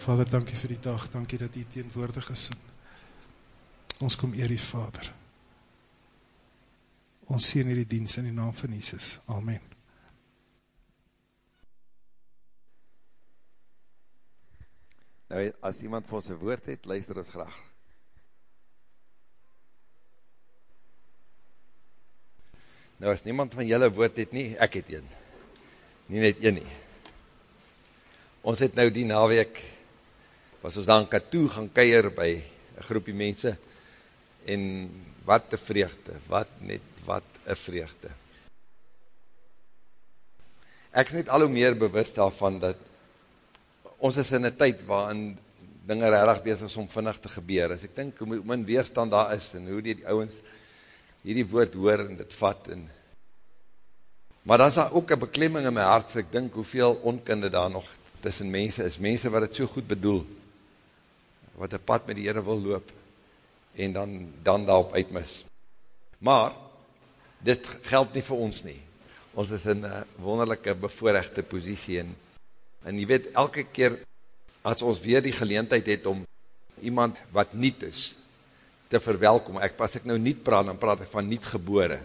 Vader, dankie vir die dag, dankie dat u teenwoordig is. Ons kom eer die Vader. Ons sien hierdie dienst in die naam van Jesus. Amen. Nou, as iemand vir ons een woord het, luister ons graag. Nou, as niemand van julle woord het nie, ek het een. Nie net een nie. Ons het nou die naweek, was ons daar in Katoe gaan keier by een groepie mense, en wat een vreugde, wat net, wat een vreugde. Ek is net al hoe meer bewust daarvan, dat ons is in een tyd waarin dinge rarig bezig is om vinnig te gebeur. As ek dink hoe min weerstand daar is en hoe die, die ouwens hierdie woord hoor en dit vat. En... Maar dan is daar ook een beklemming in my hart, so ek dink hoeveel onkunde daar nog tussen mense is. Mense wat het so goed bedoel, wat een pad met die Heere wil loop en dan, dan daarop uitmis. Maar, dit geld nie vir ons nie. Ons is in een wonderlijke bevoorrechte positie en En jy weet, elke keer as ons weer die geleentheid het om iemand wat niet is, te verwelkom, ek pas ek nou niet praat, dan praat ek van niet gebore,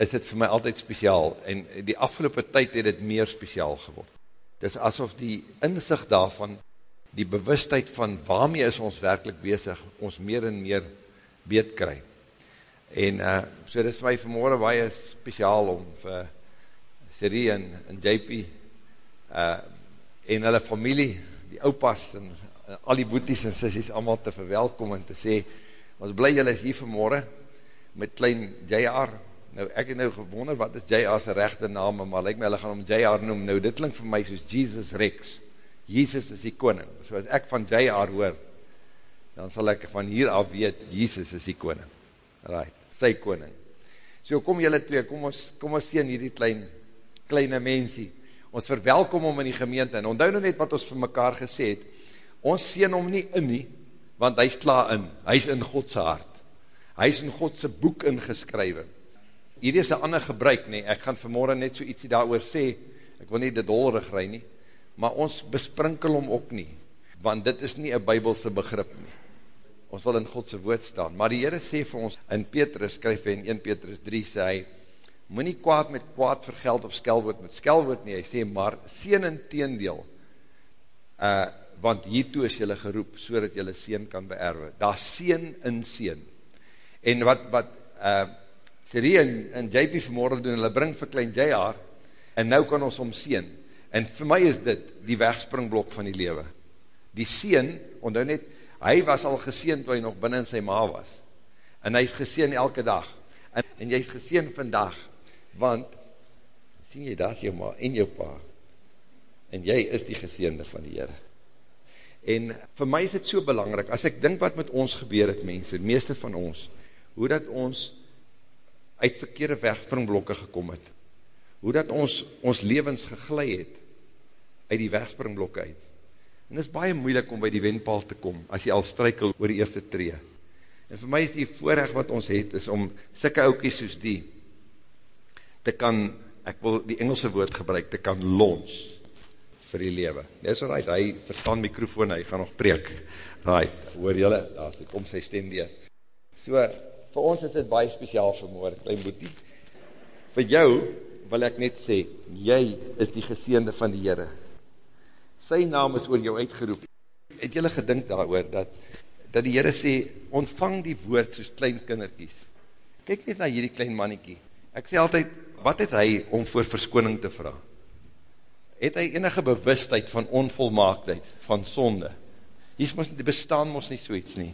is dit vir my altyd speciaal, en die afgelopen tyd het het meer speciaal geword. Het is asof die inzicht daarvan, die bewustheid van waarmee is ons werkelijk bezig, ons meer en meer beet kry. En uh, so dit is my vanmorgen baie speciaal om vir Siri en, en JP uh, en hulle familie, die oupas en uh, al die boeties en sissies allemaal te verwelkom en te sê, ons bly julle is hier vanmorgen met klein JR, nou ek het nou gewonder wat is JR's rechte naam, maar lyk my hulle gaan om JR noem, nou dit klink vir my soos Jesus Rex, Jesus is die koning, so as ek van JR hoor, dan sal ek van hier af weet, Jesus is die koning, right, sy koning, so kom julle twee, kom ons, kom ons sien hierdie klein, kleine mensie, ons verwelkom om in die gemeente, en onthou nou net wat ons vir mekaar gesê het, ons sien om nie in nie, want hy is klaar in, hy is in Godse hart, hy is in Godse boek ingeskrywe, hier is een ander gebruik nie, ek gaan vanmorgen net so ietsie daar sê, ek wil nie dit holrig rij nie, maar ons besprinkel om ook nie, want dit is nie een bybelse begrip nie, ons wil in Godse woord staan, maar die Heere sê vir ons, in Petrus skryf hy in 1 Petrus 3, sê hy, moet nie kwaad met kwaad vergeld of skelwoord met skelwoord nie, hy sê, maar sien in teendeel, uh, want hiertoe is jylle geroep, so dat jylle sien kan beerwe, daar sien in sien, en wat, wat, uh, Siri en, en JP vanmorgen doen, hulle bring vir klein JR, en nou kan ons om sien, en vir my is dit die wegspringblok van die lewe, die sien, onthou net, hy was al geseen toe hy nog binnen in sy ma was, en hy is geseen elke dag, en, en jy is geseen vandag, want, sien jy, daar is jou ma en jou pa, en jy is die geseende van die Heere. En vir my is dit so belangrijk, as ek dink wat met ons gebeur het, mense, die meeste van ons, hoe dat ons uit verkeerde wegspringblokke gekom het, hoe dat ons ons levens geglui het, uit die wegspringblokke uit. En het is baie moeilik om by die wendpaal te kom, as jy al strykel oor die eerste tree. En vir my is die voorrecht wat ons het, is om sikke oukies soos die, te kan, ek wil die Engelse woord gebruik, te kan launch vir die lewe. Dit is right, hy verstaan microfoon, hy gaan nog preek. Right, hoor jylle, daar is die kom sy stem die. So, vir ons is dit baie speciaal vermoord, klein boetie. Vir jou wil ek net sê, jy is die geseende van die Heere. Sy naam is oor jou uitgeroep. Het jylle gedink daar oor, dat, dat die Heere sê, ontvang die woord soos klein kinderkies. Kijk net na hierdie klein mannetjie. Ek sê altyd, wat het hy om voor verskoning te vraag? Het hy enige bewustheid van onvolmaaktheid, van sonde? Hier mos, bestaan mos nie so iets nie.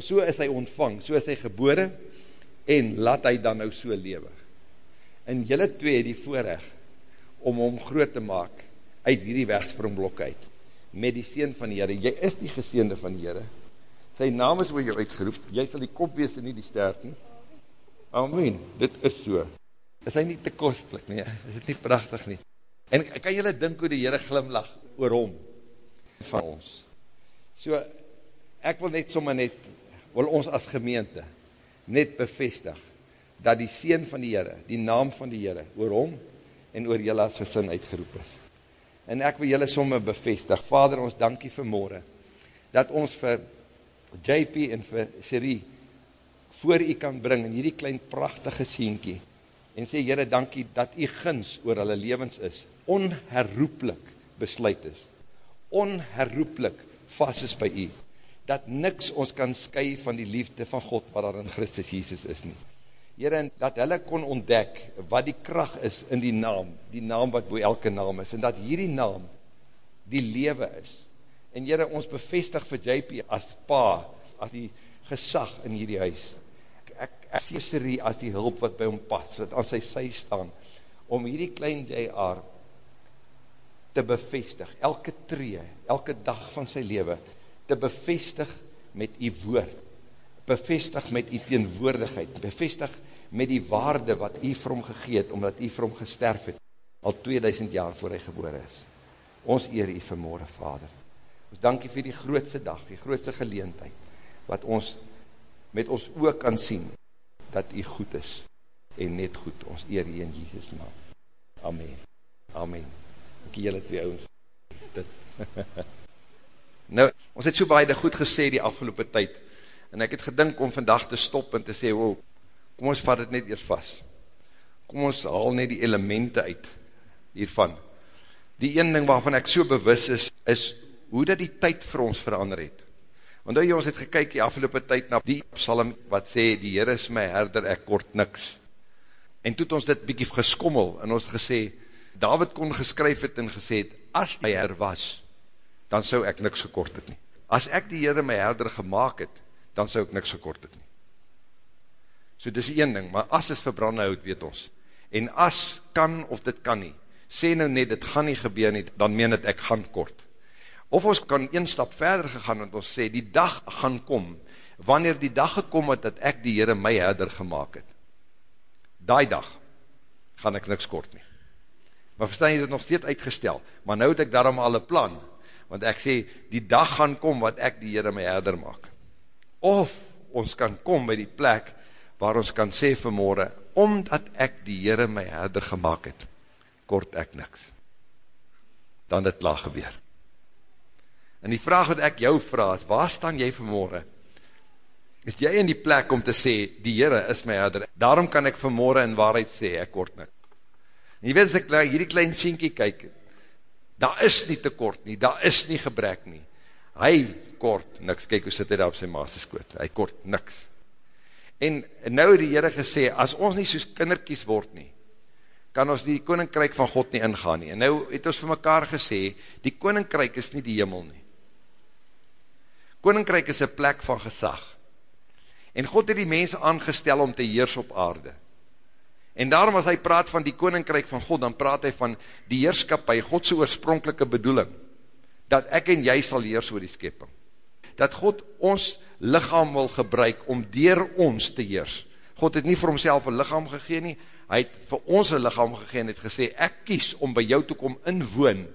So is hy ontvang, so is hy gebore, en laat hy dan nou so lewe. En jylle twee het die voorrecht, om hom groot te maak, uit hierdie wegspringblok uit, met die seen van die Heere. Jy is die geseende van die Heere. Sy naam is oor jou uitgeroep, jy sal die kop wees en nie die stert nie. Amen, dit is so is hy nie te kostlik nie, is dit nie prachtig nie. En kan jylle dink hoe die Heere glimlach oor hom, van ons. So, ek wil net sommer net, wil ons as gemeente, net bevestig, dat die Seen van die Heere, die naam van die Heere, oor hom, en oor jylle as gesin uitgeroep is. En ek wil julle somme bevestig. Vader, ons dankie vir môre dat ons vir JP en vir Cherie voor u kan bring in hierdie klein pragtige seentjie en sê Here, dankie dat u guns oor hulle lewens is, onherroepelik besluit is. Onherroepelik vas is by u. Dat niks ons kan skei van die liefde van God wat daar in Christus Jesus is nie. Here, dat hulle kon ontdek wat die krag is in die naam, die naam wat bo elke naam is en dat hierdie naam die lewe is. En Here, ons bevestig vir JP as pa, as die gesag in hierdie huis ek sê Siri as die hulp wat by hom pas, wat aan sy sy staan, om hierdie klein JR te bevestig, elke tree, elke dag van sy leven, te bevestig met die woord, bevestig met die teenwoordigheid, bevestig met die waarde wat hy vir hom gegeet, omdat hy vir hom gesterf het, al 2000 jaar voor hy geboor is. Ons eer hy vanmorgen, Vader. Ons dankie vir die grootste dag, die grootste geleentheid, wat ons met ons oog kan sien, dat u goed is en net goed. Ons eer u in Jesus naam. Amen. Amen. Ek julle twee ouens. Dit. nou, ons het so baie goed gesê die afgelope tyd. En ek het gedink om vandag te stop en te sê, "Wow, kom ons vat dit net eers vas. Kom ons haal net die elemente uit hiervan." Die een ding waarvan ek so bewus is, is hoe dat die tyd vir ons verander het. Want jy, ons het gekyk die afgelopen tyd na die psalm wat sê, die Heer is my herder, ek kort niks. En toe het ons dit bykie geskommel, en ons gesê, David kon geskryf het en gesê het, as my her was, dan sou ek niks gekort het nie. As ek die Heer my herder gemaakt het, dan sou ek niks gekort het nie. So dis die een ding, maar as is verbrande hout, weet ons. En as kan of dit kan nie, sê nou net, dit gaan nie gebeur nie, dan meen het ek gaan kort. Of ons kan een stap verder gegaan en ons sê, die dag gaan kom, wanneer die dag gekom het, dat ek die Heere my herder gemaakt het. Daai dag gaan ek niks kort nie. Maar verstaan jy, dit nog steeds uitgestel, maar nou het ek daarom al een plan, want ek sê, die dag gaan kom, wat ek die Heere my herder maak. Of ons kan kom by die plek, waar ons kan sê vanmorgen, omdat ek die Heere my herder gemaakt het, kort ek niks. Dan het laag gebeur. En die vraag wat ek jou vraag is, waar staan jy vanmorgen? Is jy in die plek om te sê, die Heere is my herder, daarom kan ek vanmorgen in waarheid sê, ek kort nik. En jy weet, as ek hierdie klein sienkie kyk, daar is nie tekort nie, daar is nie gebrek nie. Hy kort niks, kyk hoe sit hy daar op sy maas skoot, hy kort niks. En, nou het die Heere gesê, as ons nie soos kinderkies word nie, kan ons die koninkryk van God nie ingaan nie. En nou het ons vir mekaar gesê, die koninkryk is nie die hemel nie. Koninkryk is een plek van gesag. En God het die mense aangestel om te heers op aarde. En daarom as hy praat van die koninkryk van God, dan praat hy van die heerskapie, Godse oorspronkelike bedoeling, dat ek en jy sal heers oor die skepping. Dat God ons lichaam wil gebruik om dier ons te heers. God het nie vir homself een lichaam gegeen nie, hy het vir ons een lichaam gegeen, het gesê, ek kies om by jou te kom inwoon,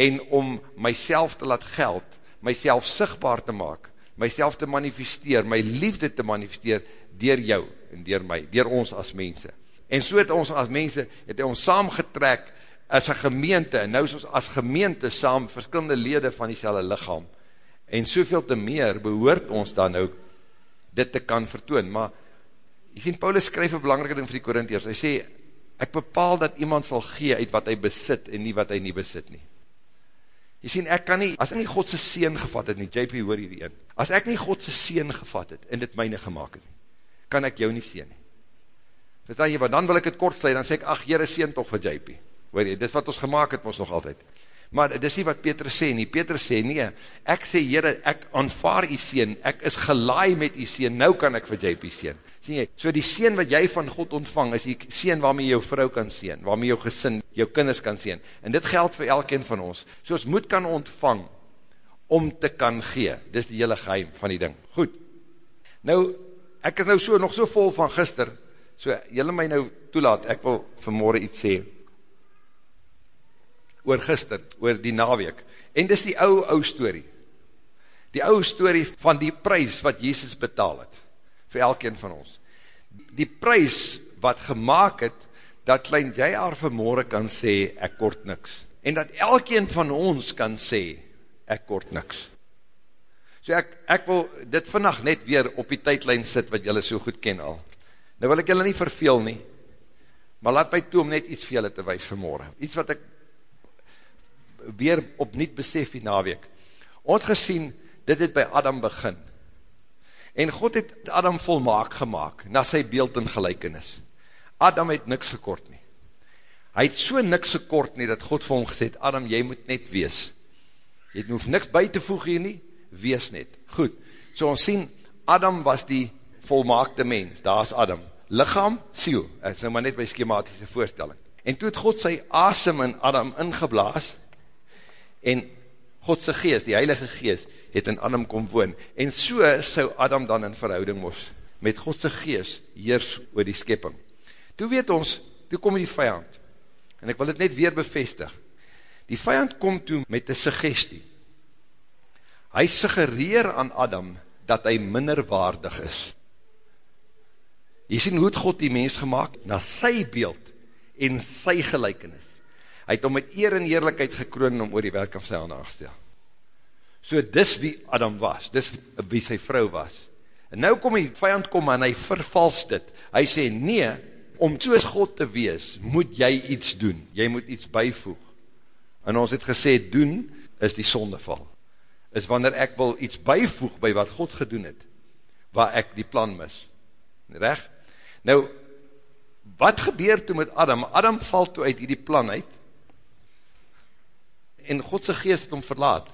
en om myself te laat geld, myself sigtbaar te maak, myself te manifesteer, my liefde te manifesteer, dier jou en dier my, dier ons as mense. En so het ons as mense, het ons saamgetrek as een gemeente, en nou is ons as gemeente saam, verskillende lede van die selle lichaam, en soveel te meer behoort ons dan nou dit te kan vertoon, maar jy sien, Paulus skryf een belangrike ding vir die Korintiërs, hy sê, ek bepaal dat iemand sal gee uit wat hy besit, en nie wat hy nie besit nie. Jy sien, ek kan nie, as ek nie Godse seen gevat het nie, JP hoor hierdie een, as ek nie Godse seen gevat het, en dit myne gemaakt het kan ek jou nie seen nie. Verstaan jy, want dan wil ek het kort sluit, dan sê ek, ach, jyre seen toch vir JP. Hoor jy, dit wat ons gemaakt het, ons nog altyd. Maar dit is nie wat Petrus sê nie. Petrus sê, nee, ek sê, Heere, ek aanvaar die seen, ek is gelaai met die seen, nou kan ek vir JP seen. Sien jy, so die seen wat jy van God ontvang, is die seen waarmee jou vrou kan seen, waarmee jou gesin, jou kinders kan seen. En dit geld vir elkeen van ons. So ons moet kan ontvang, om te kan gee. Dis die hele geheim van die ding. Goed. Nou, ek is nou so, nog so vol van gister, so jylle my nou toelaat, ek wil vanmorgen iets sê, oor gister, oor die naweek. En dis die ou, ou story. Die ou story van die prijs wat Jezus betaal het, vir elkeen van ons. Die prijs wat gemaakt het, dat klein jy haar vanmorgen kan sê, ek kort niks, En dat elkeen van ons kan sê, ek kort niks. So ek, ek wil dit vannacht net weer op die tydlijn sit, wat julle so goed ken al. Nou wil ek julle nie verveel nie, maar laat my toe om net iets vir julle te wees vanmorgen. Iets wat ek weer opnieuw besef die naweek. Ons gesien, dit het by Adam begin. En God het Adam volmaak gemaakt, na sy beeld en gelijkenis. Adam het niks gekort nie. Hy het so niks gekort nie, dat God vir hom gesê het, Adam, jy moet net wees. Jy hoef niks by te voeg hier nie, wees net. Goed, so ons sien, Adam was die volmaakte mens, daar is Adam. Lichaam, siel, is nou maar net by schematische voorstelling. En toe het God sy asem in Adam ingeblaas, en Godse geest, die heilige geest, het in Adam kom woon, en so sou Adam dan in verhouding mos, met Godse geest, heers oor die skepping. Toe weet ons, toe kom die vijand, en ek wil dit net weer bevestig, die vijand kom toe met die suggestie, hy suggereer aan Adam, dat hy minder waardig is. Jy sien, hoe het God die mens gemaakt? Na sy beeld, en sy gelijkenis. Hy het om met eer en eerlijkheid gekroon om oor die werk van sy aan aangestel. So dis wie Adam was, dis wie sy vrou was. En nou kom die vijand kom en hy vervals dit. Hy sê, nee, om soos God te wees, moet jy iets doen. Jy moet iets bijvoeg. En ons het gesê, doen is die sondeval. Is wanneer ek wil iets bijvoeg by wat God gedoen het, waar ek die plan mis. Reg? Nou, wat gebeur toe met Adam? Adam val toe uit die plan uit, en Godse geest het om verlaat.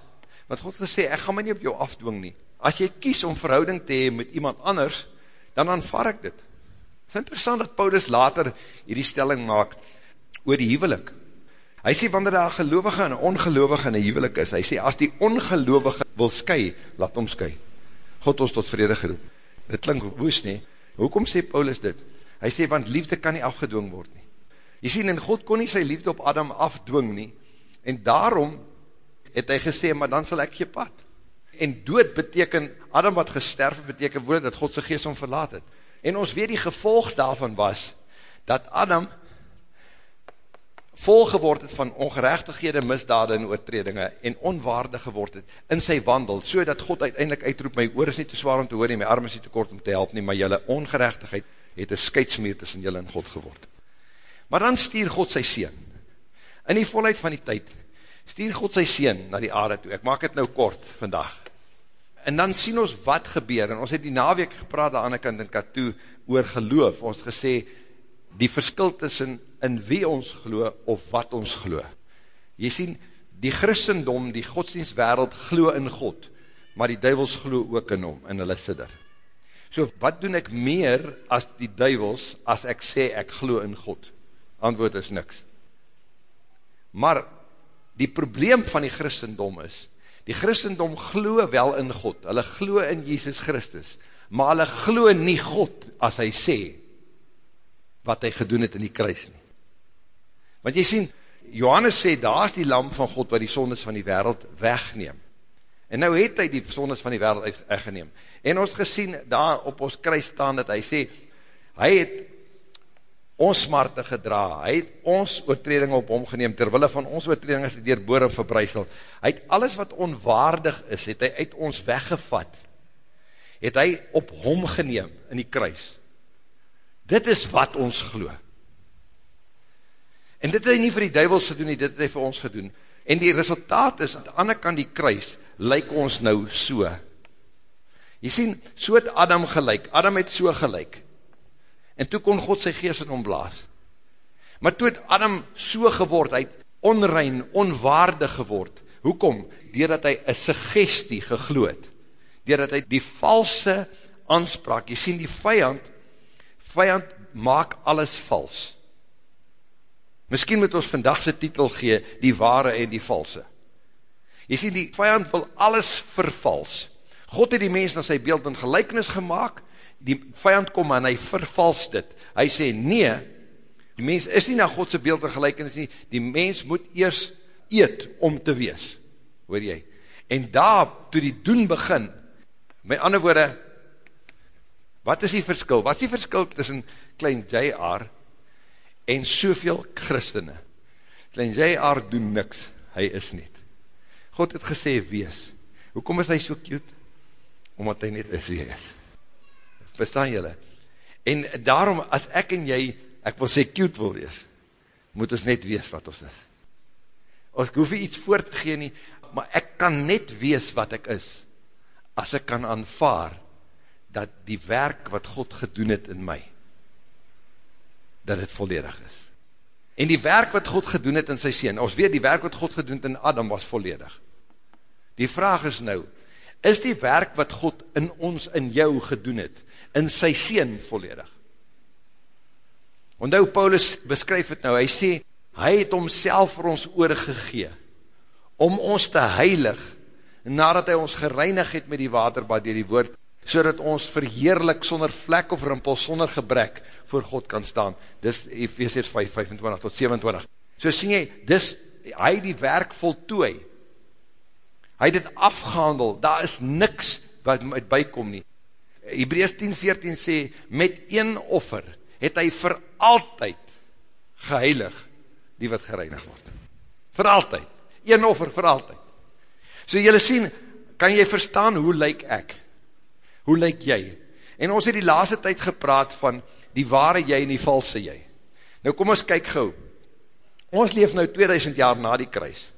Want God gesê, ek ga my nie op jou afdwing nie. As jy kies om verhouding te hee met iemand anders, dan aanvaar ek dit. Het is interessant dat Paulus later hierdie stelling maak oor die huwelik. Hy sê, wanneer daar gelovige en ongelovige in die huwelik is, hy sê, as die ongelovige wil sky, laat hom sky. God ons tot vrede geroep. Dit klink woes nie. Hoekom sê Paulus dit? Hy sê, want liefde kan nie afgedwing word nie. Jy sê, en God kon nie sy liefde op Adam afdwing nie, En daarom het hy gesê, maar dan sal ek je pad. En dood beteken, Adam wat gesterf beteken woord, dat God sy geest om verlaat het. En ons weet die gevolg daarvan was, dat Adam vol geword het van ongerechtighede, misdade en oortredinge, en onwaarde geword het in sy wandel, so dat God uiteindelik uitroep, my oor is nie te zwaar om te hoor nie, my arm is nie te kort om te help nie, maar jylle ongerechtigheid het een skeidsmeer tussen jylle en God geword. Maar dan stuur God sy sien, in die volheid van die tyd, stuur God sy sien na die aarde toe, ek maak het nou kort vandag, en dan sien ons wat gebeur, en ons het die naweek gepraat aan die kant in Katoe, oor geloof, ons gesê, die verskil tussen in wie ons geloof, of wat ons geloof. Jy sien, die christendom, die godsdienstwereld, geloof in God, maar die duivels geloof ook in hom, en hulle sidder. So, wat doen ek meer as die duivels, as ek sê ek geloof in God? Antwoord is niks. Maar die probleem van die christendom is, die christendom glo wel in God, hulle glo in Jesus Christus, maar hulle glo nie God as hy sê, wat hy gedoen het in die kruis nie. Want jy sien, Johannes sê, daar is die lam van God wat die sondes van die wereld wegneem. En nou het hy die sondes van die wereld weggeneem. En ons gesien daar op ons kruis staan dat hy sê, hy het ons smarte gedra, hy het ons oortreding op hom geneem, terwille van ons oortreding is die dierboor en verbruisel, hy het alles wat onwaardig is, het hy uit ons weggevat, het hy op hom geneem in die kruis. Dit is wat ons glo. En dit het hy nie vir die duivels gedoen, dit het hy vir ons gedoen. En die resultaat is, aan die ander kant die kruis, lyk ons nou so. Jy sien, so het Adam gelyk, Adam het so gelyk, en toe kon God sy geest in hom blaas. Maar toe het Adam so geword, hy het onrein, onwaardig geword. Hoekom? Doordat hy een suggestie gegloed. Doordat hy die valse aanspraak, jy sien die vijand, vijand maak alles vals. Misschien moet ons vandagse titel gee, die ware en die valse. Jy sien, die vijand wil alles vervals. God het die mens na sy beeld en gelijkenis gemaakt, die vijand kom en hy vervals dit. Hy sê, nee, die mens is nie na Godse beeld en gelijkenis nie, die mens moet eers eet om te wees, hoor jy. En daar, toe die doen begin, met ander woorde, wat is die verskil? Wat is die verskil tussen klein J.R. en soveel christene? Klein J.R. doen niks, hy is net. God het gesê, wees. Hoekom is hy so cute? Omdat hy net is is. Verstaan jylle? En daarom, as ek en jy, ek wil sê cute wil wees, moet ons net wees wat ons is. Ons hoef iets voor te gee nie, maar ek kan net wees wat ek is, as ek kan aanvaar, dat die werk wat God gedoen het in my, dat het volledig is. En die werk wat God gedoen het in sy sien, ons weet die werk wat God gedoen het in Adam was volledig. Die vraag is nou, is die werk wat God in ons, in jou gedoen het, in sy sien volledig? Ondou Paulus beskryf het nou, hy sê, hy het homself vir ons oorgegee, om ons te heilig, nadat hy ons gereinig het met die waterbad, dier die woord, so dat ons verheerlik sonder vlek of rimpel, sonder gebrek voor God kan staan. Dis Ephesians 5, 25 tot 27. So sien jy, dis, hy die werk voltooi. Hy het het afgehandel, daar is niks wat met bykom nie. Hebreus 10, 14 sê, met een offer het hy vir altyd geheilig die wat gereinig word. Vir altyd. Een offer vir altyd. So jylle sien, kan jy verstaan hoe lyk ek? Hoe lyk jy? En ons het die laaste tyd gepraat van die ware jy en die valse jy. Nou kom ons kyk gauw. Ons leef nou 2000 jaar na die kruis.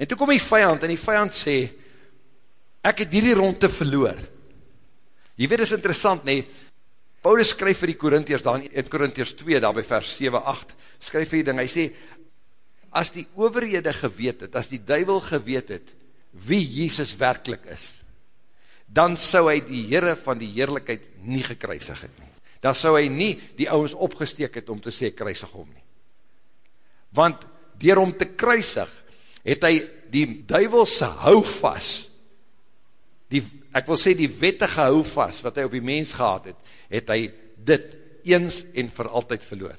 En toe kom die vijand en die vijand sê, ek het hierdie rondte verloor. Jy weet, is interessant nie, Paulus skryf vir die Korintiërs dan in Korintiërs 2, daar by vers 7, 8, skryf vir die ding, hy sê, as die overhede geweet het, as die duivel geweet het, wie Jesus werkelijk is, dan sou hy die Heere van die Heerlijkheid nie gekruisig het nie. Dan sou hy nie die ouwens opgesteek het om te sê kruisig om nie. Want dier om te kruisig, het hy die duivelse houvas, die, ek wil sê die wettige houvas, wat hy op die mens gehad het, het hy dit eens en vir altyd verloor.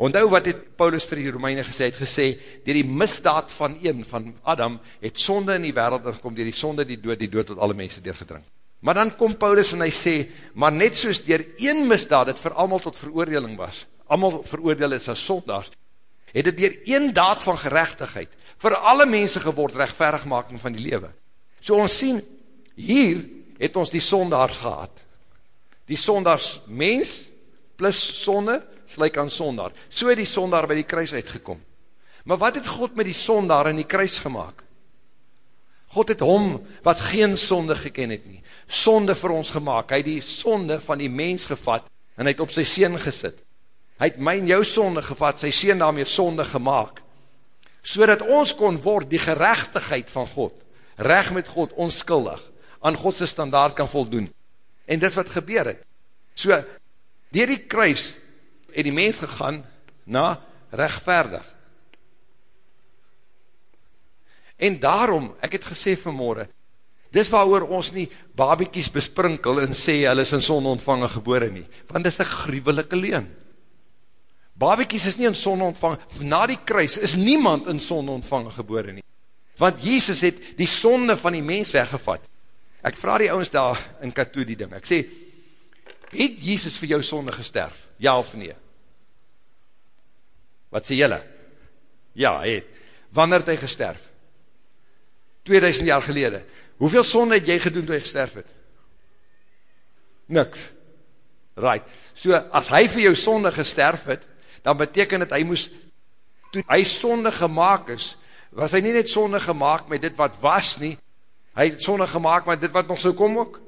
Onthou wat het Paulus vir die Romeine gesê, het gesê, dier die misdaad van een, van Adam, het sonde in die wereld gekom, dier die sonde die dood, die dood tot alle mense doorgedring. Maar dan kom Paulus en hy sê, maar net soos dier een misdaad, het vir allemaal tot veroordeling was, allemaal veroordeel is as sondaars, het het dier een daad van gerechtigheid, vir alle mense geword, rechtverigmaking van die lewe. So ons sien, hier het ons die sondaars gehad. Die sondaars mens, plus sonde, slyk aan sondaar. So het die sondaar by die kruis uitgekom. Maar wat het God met die sondaar in die kruis gemaakt? God het hom, wat geen sonde geken het nie, sonde vir ons gemaakt. Hy het die sonde van die mens gevat, en hy het op sy sien gesit. Hy het my en jou sonde gevat, sy sien daarmee sonde gemaakt, so dat ons kon word die gerechtigheid van God, recht met God, onskuldig, aan Godse standaard kan voldoen. En dit wat gebeur het. So, dier die kruis, het die mens gegaan na rechtvaardig. En daarom, ek het gesê vanmorgen, dis waar ons nie babiekies besprinkel en sê, hulle is in son ontvangen gebore nie, want dis een gruwelike leen. Babiekies is nie in son ontvangen, na die kruis is niemand in son ontvangen gebore nie, want Jezus het die sonde van die mens weggevat. Ek vraag die ouwens daar in katoe die ding, ek sê, het Jezus vir jou sonde gesterf? Ja of nee? Wat sê jylle? Ja, het. Wanneer het hy gesterf? 2000 jaar gelede. Hoeveel sonde het jy gedoen toe hy gesterf het? Niks. Right. So, as hy vir jou sonde gesterf het, dan beteken het, hy moes, toe hy sonde gemaakt is, was hy nie net sonde gemaakt met dit wat was nie, hy het sonde gemaakt met dit wat nog so kom ook.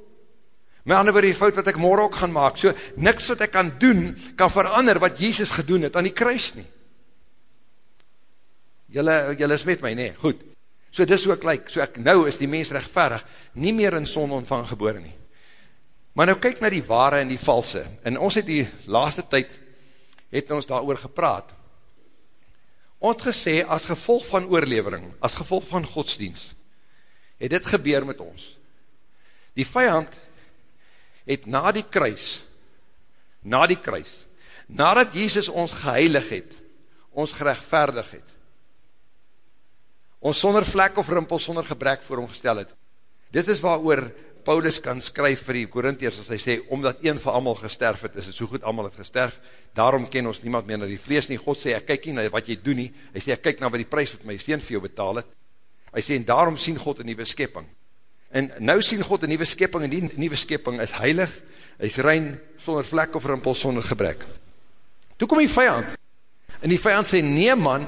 My ander woord die fout wat ek morgen ook gaan maak, so niks wat ek kan doen, kan verander wat Jezus gedoen het aan die kruis nie. Julle, julle is met my, nee, goed. So dis hoe ek lyk, so ek, nou is die mens rechtverig, nie meer in son ontvang gebore nie. Maar nou kyk na die ware en die valse, en ons het die laaste tyd, het ons daar gepraat. Ons gesê, as gevolg van oorlevering, as gevolg van godsdienst, het dit gebeur met ons. Die vijand het na die kruis, na die kruis, nadat Jezus ons geheilig het, ons gerechtvaardig het, ons sonder vlek of rimpel, sonder gebrek voor hom gestel het. Dit is waar Paulus kan skryf vir die Korintiërs as hy sê, omdat een van allemaal gesterf het, is het so goed allemaal het gesterf, daarom ken ons niemand meer na die vlees nie, God sê, ek kyk nie na wat jy doen nie, hy sê, ek kyk na wat die prijs wat my steen vir jou betaal het, hy sê, en daarom sien God een nieuwe skepping, en nou sien God een nieuwe skepping, en die nieuwe skepping is heilig, hy is rein, sonder vlek of rimpel, sonder gebrek. Toe kom die vijand, en die vijand sê, nee man,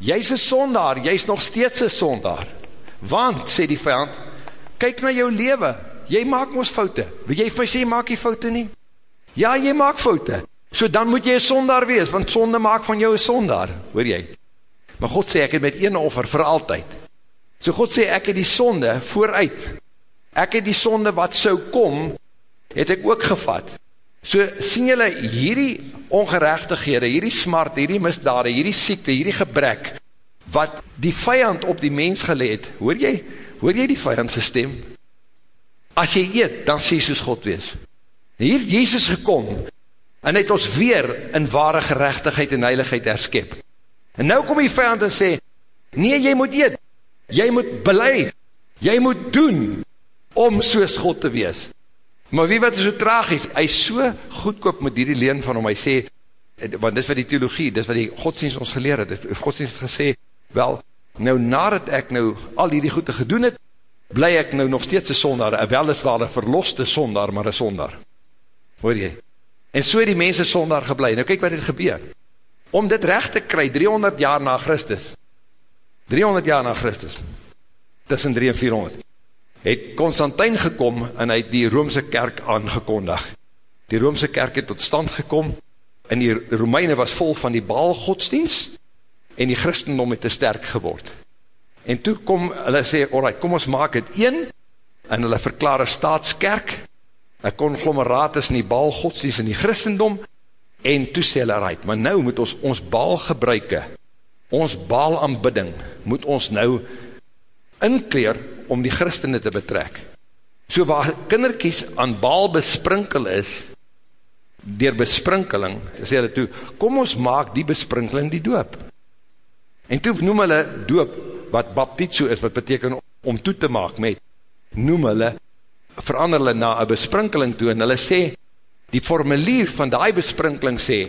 jy is een sondaar, jy is nog steeds een sondaar, want, sê die vijand, kyk na jou leven, jy maak ons foute, wil jy vir sê, maak jy foute nie? Ja, jy maak foute, so dan moet jy een sondaar wees, want sonde maak van jou een sondaar, hoor jy? Maar God sê, ek het met een offer vir altyd, so God sê, ek het die sonde vooruit, ek het die sonde wat so kom, het ek ook gevat, so sien jylle hierdie ongerechtighede, hierdie smart, hierdie misdade, hierdie siekte, hierdie gebrek, wat die vijand op die mens geleed, hoor jy, hoor jy die vijandse stem? As jy eet, dan sê soos God wees. Hier Jezus gekom, en het ons weer in ware gerechtigheid en heiligheid herskep. En nou kom die vijand en sê, nee, jy moet eet, jy moet beleid, jy moet doen, om soos God te wees. Maar wie wat is so tragisch, hy is so goedkoop met die leen van hom, hy sê, want dis wat die theologie, dis wat die godsdienst ons geleer het, godsdienst het gesê, wel, nou nadat ek nou al die goede gedoen het, bly ek nou nog steeds een sondaar, en weliswaar een verloste sondaar, maar een sondaar. Hoor jy? En so het die mense sondaar geblei. Nou kyk wat het gebeur. Om dit recht te kry, 300 jaar na Christus, 300 jaar na Christus, tussen 3 en 400, het Constantijn gekom en hy het die Roomse kerk aangekondig. Die Roomse kerk het tot stand gekom en die Romeine was vol van die baal godsdienst en die christendom het te sterk geword. En toe kom, hulle sê, alright, kom ons maak het een, en hulle verklaar een staatskerk, een conglomeraat is in die baal godsdienst in die christendom, en toe sê hulle, alright, maar nou moet ons ons baal gebruike, ons baal aanbidding, moet ons nou inkleer om die christene te betrek. So waar kinderkies aan baal besprinkel is, dier besprinkeling, sê hulle toe, kom ons maak die besprinkeling die doop. En toe noem hulle doop, wat baptizo is, wat beteken om toe te maak met, noem hulle, verander hulle na een besprinkeling toe, en hulle sê, die formulier van die besprinkeling sê,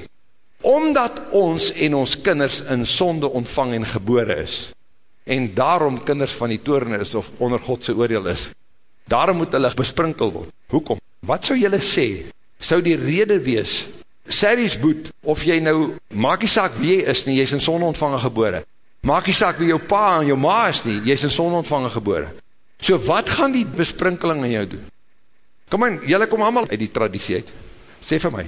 omdat ons en ons kinders in sonde ontvang en gebore is, en daarom kinders van die toren is, of onder Godse oordeel is, daarom moet hulle besprinkel word. Hoekom? Wat sou julle sê? Sou die rede wees, Saris boet, of jy nou, maak die saak wie jy is nie, jy is in sonde ontvangen gebore. Maak die saak wie jou pa en jou ma is nie, jy is in sonde ontvangen gebore. So wat gaan die besprinkeling in jou doen? Kom in, jylle kom allemaal uit die traditie uit. Sê vir my,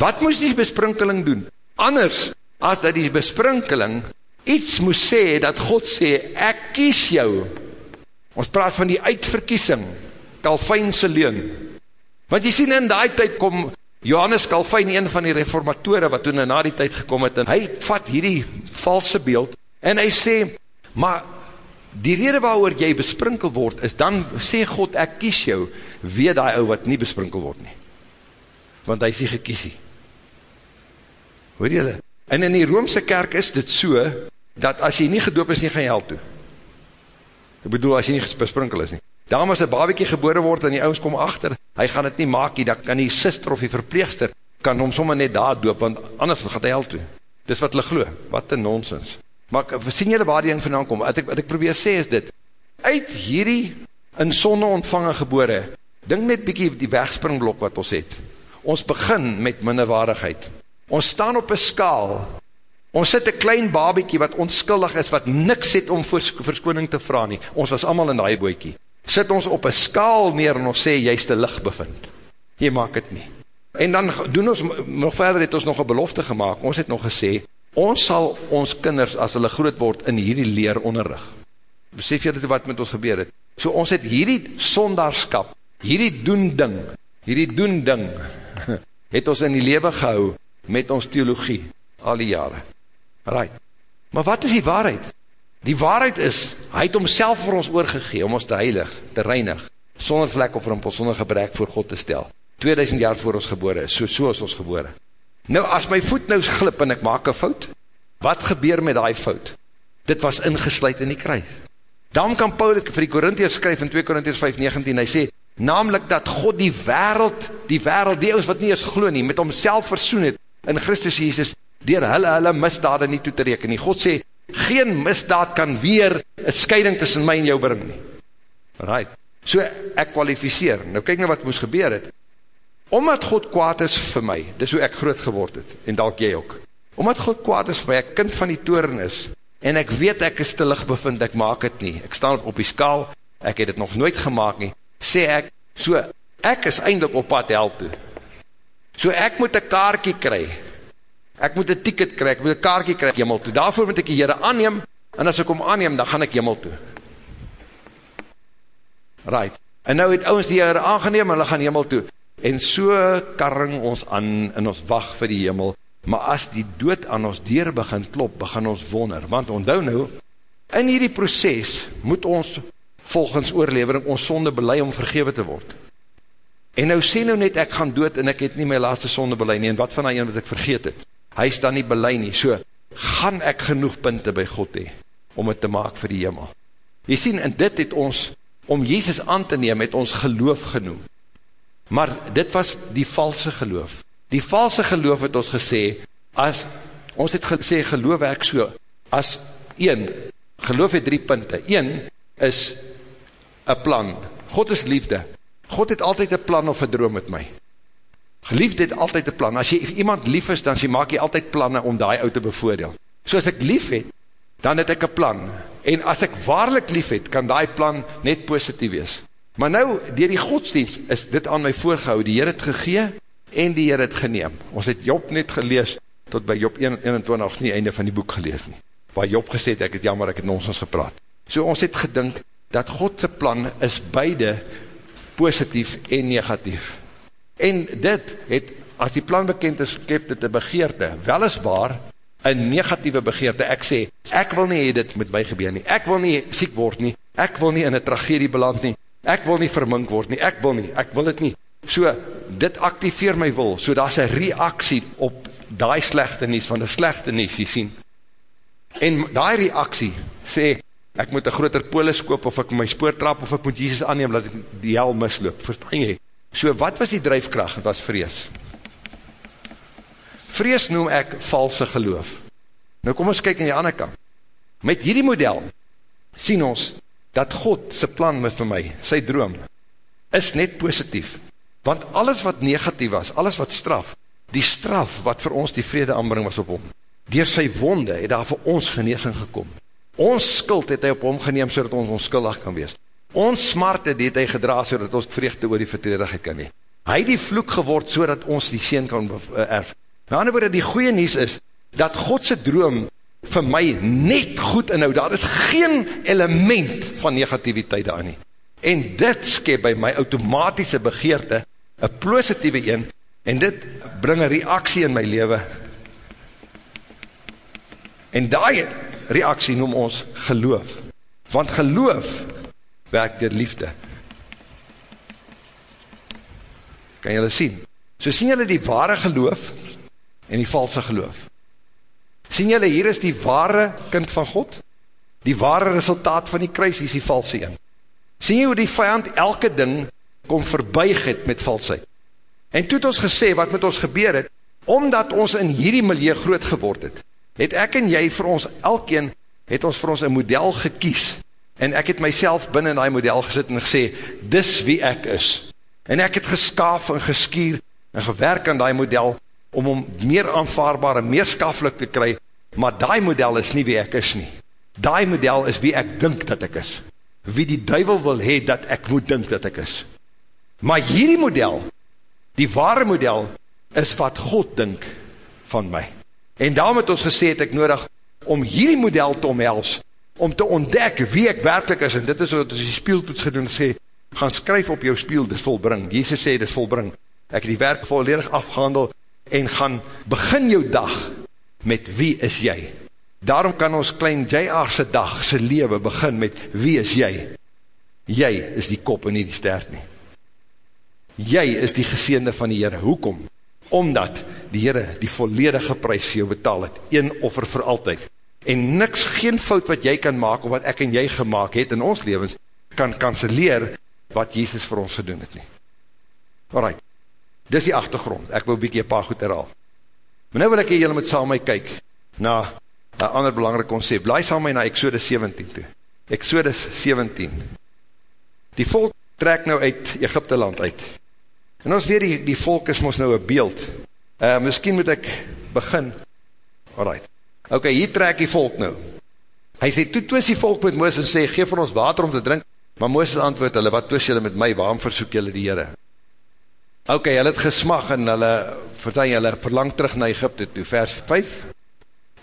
wat moes die besprinkeling doen? Anders, as dat die besprinkeling iets moes sê, dat God sê, ek kies jou. Ons praat van die uitverkiesing, Calvijnse leun. Want jy sien in die tyd kom Johannes Calvijn, een van die reformatore wat toen na die tyd gekom het, en hy vat hierdie valse beeld, en hy sê, maar die rede waarover jy besprinkel word, is dan sê God, ek kies jou, weet die ou wat nie besprinkel word nie. Want hy sê gekiesie. Hoor jy dit? En in die Roomse kerk is dit so, dat as jy nie gedoop is nie, gaan jy hel toe. Ek bedoel, as jy nie besprinkel is nie. Daarom as een babiekie gebore word en die ouds kom achter, hy gaan het nie maak nie, dan kan die sister of die verpleegster, kan hom sommer net daar doop, want anders gaat hy hel toe. Dis wat hulle glo, wat een nonsens. Maar sien julle waar die ding vandaan kom, wat ek, wat ek probeer sê is dit, uit hierdie in sonde ontvangen gebore, dink net bykie die wegspringblok wat ons het. Ons begin met minderwaardigheid. Ons staan op een skaal, ons sit een klein babiekie wat onskuldig is, wat niks het om verskoning te vraag nie. Ons was allemaal in die boekie sit ons op een skaal neer en ons sê, jy is te licht bevind. Jy maak het nie. En dan doen ons, nog verder het ons nog een belofte gemaakt, ons het nog gesê, ons sal ons kinders, as hulle groot word, in hierdie leer onderrig. Besef jy dit wat met ons gebeur het? So ons het hierdie sondaarskap, hierdie doen ding, hierdie doen ding, het ons in die lewe gehou, met ons theologie, al die jare. Right. Maar wat is die waarheid? Die waarheid is, hy het homself vir ons oorgegee, om ons te heilig, te reinig, sonder vlek of rimpel, sonder gebrek voor God te stel. 2000 jaar voor ons gebore is, so, so is ons gebore. Nou, as my voet nou glip en ek maak een fout, wat gebeur met die fout? Dit was ingesluid in die kruis. Dan kan Paulus vir die Korintiërs skryf in 2 Korintiërs 5, 19, hy sê, Namelijk dat God die wereld, die wereld, die ons wat nie is glo nie, met homself versoen het in Christus Jesus, dier hulle, hulle misdade nie toe te reken nie. God sê, geen misdaad kan weer een scheiding tussen my en jou bring nie. Right. So ek kwalificeer. Nou kyk nou wat moes gebeur het. Omdat God kwaad is vir my, dis hoe ek groot geword het, en dalk jy ook. Omdat God kwaad is vir my, ek kind van die toren is, en ek weet ek is te lig bevind, ek maak het nie. Ek staan op, die skaal, ek het het nog nooit gemaakt nie, sê ek, so, ek is eindelijk op pad hel toe. So ek moet een kaartje kry, ek moet een ticket kry, ek moet een kaartje kry, jimmel toe. Daarvoor moet ek die Heere aanneem, en as ek om aanneem, dan gaan ek jimmel toe. Right. En nou het ons die Heere aangeneem, en hulle gaan jimmel toe. En so karring ons aan en ons wacht vir die hemel, maar as die dood aan ons deur begin klop, begin ons wonder, want onthou nou, in hierdie proces moet ons volgens oorlevering ons sonde belei om vergewe te word. En nou sê nou net, ek gaan dood en ek het nie my laaste sonde belei nie, en wat van die een wat ek vergeet het? Hy is dan nie belei nie, so gaan ek genoeg punte by God hee, om het te maak vir die hemel. Jy sien, en dit het ons, om Jezus aan te neem, het ons geloof genoem. Maar dit was die valse geloof. Die valse geloof het ons gesê, as, ons het gesê geloof werk so, as een, geloof het drie punte. Een is een plan. God is liefde. God het altyd een plan of een droom met my. Geliefde het altyd een plan. As jy iemand lief is, dan jy maak jy altyd planne om die uit te bevoordeel. So as ek lief het, dan het ek een plan. En as ek waarlik lief het, kan die plan net positief wees. Maar nou, dier die godsdienst, is dit aan my voorgehou, die Heer het gegee, en die Heer het geneem. Ons het Job net gelees, tot by Job 21, nie einde van die boek gelees nie. Waar Job gesê het, ek het jammer, ek het nonsens gepraat. So ons het gedink, dat Godse plan is beide positief en negatief. En dit het, as die plan bekend is, skep dit een begeerte, weliswaar, een negatieve begeerte. Ek sê, ek wil nie dit met my gebeur nie. Ek wil nie siek word nie. Ek wil nie in een tragedie beland nie ek wil nie vermink word nie, ek wil nie, ek wil het nie. So, dit activeer my wil, so daar is een reaksie op die slechte nies, van die slechte nies, jy sien. En die reaksie sê, ek moet een groter polis koop, of ek my spoor trap, of ek moet Jesus aanneem, dat ek die hel misloop, verstaan jy? So, wat was die drijfkracht? Het was vrees. Vrees noem ek valse geloof. Nou kom ons kyk in die ander kant. Met hierdie model, sien ons, dat God sy plan met vir my, sy droom, is net positief. Want alles wat negatief was, alles wat straf, die straf wat vir ons die vrede aanbring was op hom, dier sy wonde het daar vir ons geneesing gekom. Ons skuld het hy op hom geneem, so ons onskuldig kan wees. Ons smart het hy gedra, so ons vreugde oor die vertredige kan hee. Hy het die vloek geword, so ons die seen kan eh, erf. Na ander woorde, die goeie nies is, dat Godse droom vir my net goed inhou, daar is geen element van negativiteit daar nie. En dit skep by my automatische begeerte, een positieve een, en dit bring een reaksie in my leven. En die reaksie noem ons geloof. Want geloof werk dier liefde. Kan jylle sien? So sien jylle die ware geloof en die valse geloof. Sien julle, hier is die ware kind van God, die ware resultaat van die kruis, hier is die valse een. Sien jy hoe die vijand elke ding kom verbuig het met valsheid. En toe het ons gesê, wat met ons gebeur het, omdat ons in hierdie milieu groot geword het, het ek en jy vir ons, elkeen, het ons vir ons een model gekies, en ek het myself binnen in die model gesit en gesê, dis wie ek is. En ek het geskaaf en geskier en gewerk aan die model, om om meer aanvaarbaar en meer skaflik te kry, maar die model is nie wie ek is nie. Die model is wie ek dink dat ek is. Wie die duivel wil hee dat ek moet dink dat ek is. Maar hierdie model, die ware model, is wat God dink van my. En daarom het ons gesê het ek nodig om hierdie model te omhels, om te ontdek wie ek werkelijk is, en dit is wat ons die spieltoets gedoen, sê, gaan skryf op jou spiel, dit volbring. Jezus sê, dit volbring. Ek het die werk volledig afgehandel, en gaan begin jou dag met wie is jy. Daarom kan ons klein J.A.'se dag, sy lewe begin met wie is jy. Jy is die kop en nie die stert nie. Jy is die geseende van die Heere. Hoekom? Omdat die Heere die volledige prijs vir jou betaal het. Een offer vir altyd. En niks, geen fout wat jy kan maak, of wat ek en jy gemaakt het in ons levens, kan kanseleer wat Jesus vir ons gedoen het nie. Alright, dis die achtergrond, ek wil bykie een paar goed herhaal. Maar nou wil ek julle met saam my kyk, na een ander belangrijk concept. Blaai saam my na Exodus 17 toe. Exodus 17. Die volk trek nou uit Egypte land uit. En ons weet die, die volk is ons nou een beeld. Uh, miskien moet ek begin. Alright. Ok, hier trek die volk nou. Hy sê, toe twis die volk met Mooses en sê, geef ons water om te drink. Maar Mooses antwoord hulle, wat twis julle met my, waarom versoek julle die Heere? Ok, hulle het gesmag en hulle, vertel hulle, verlang terug na Egypte toe, vers 5.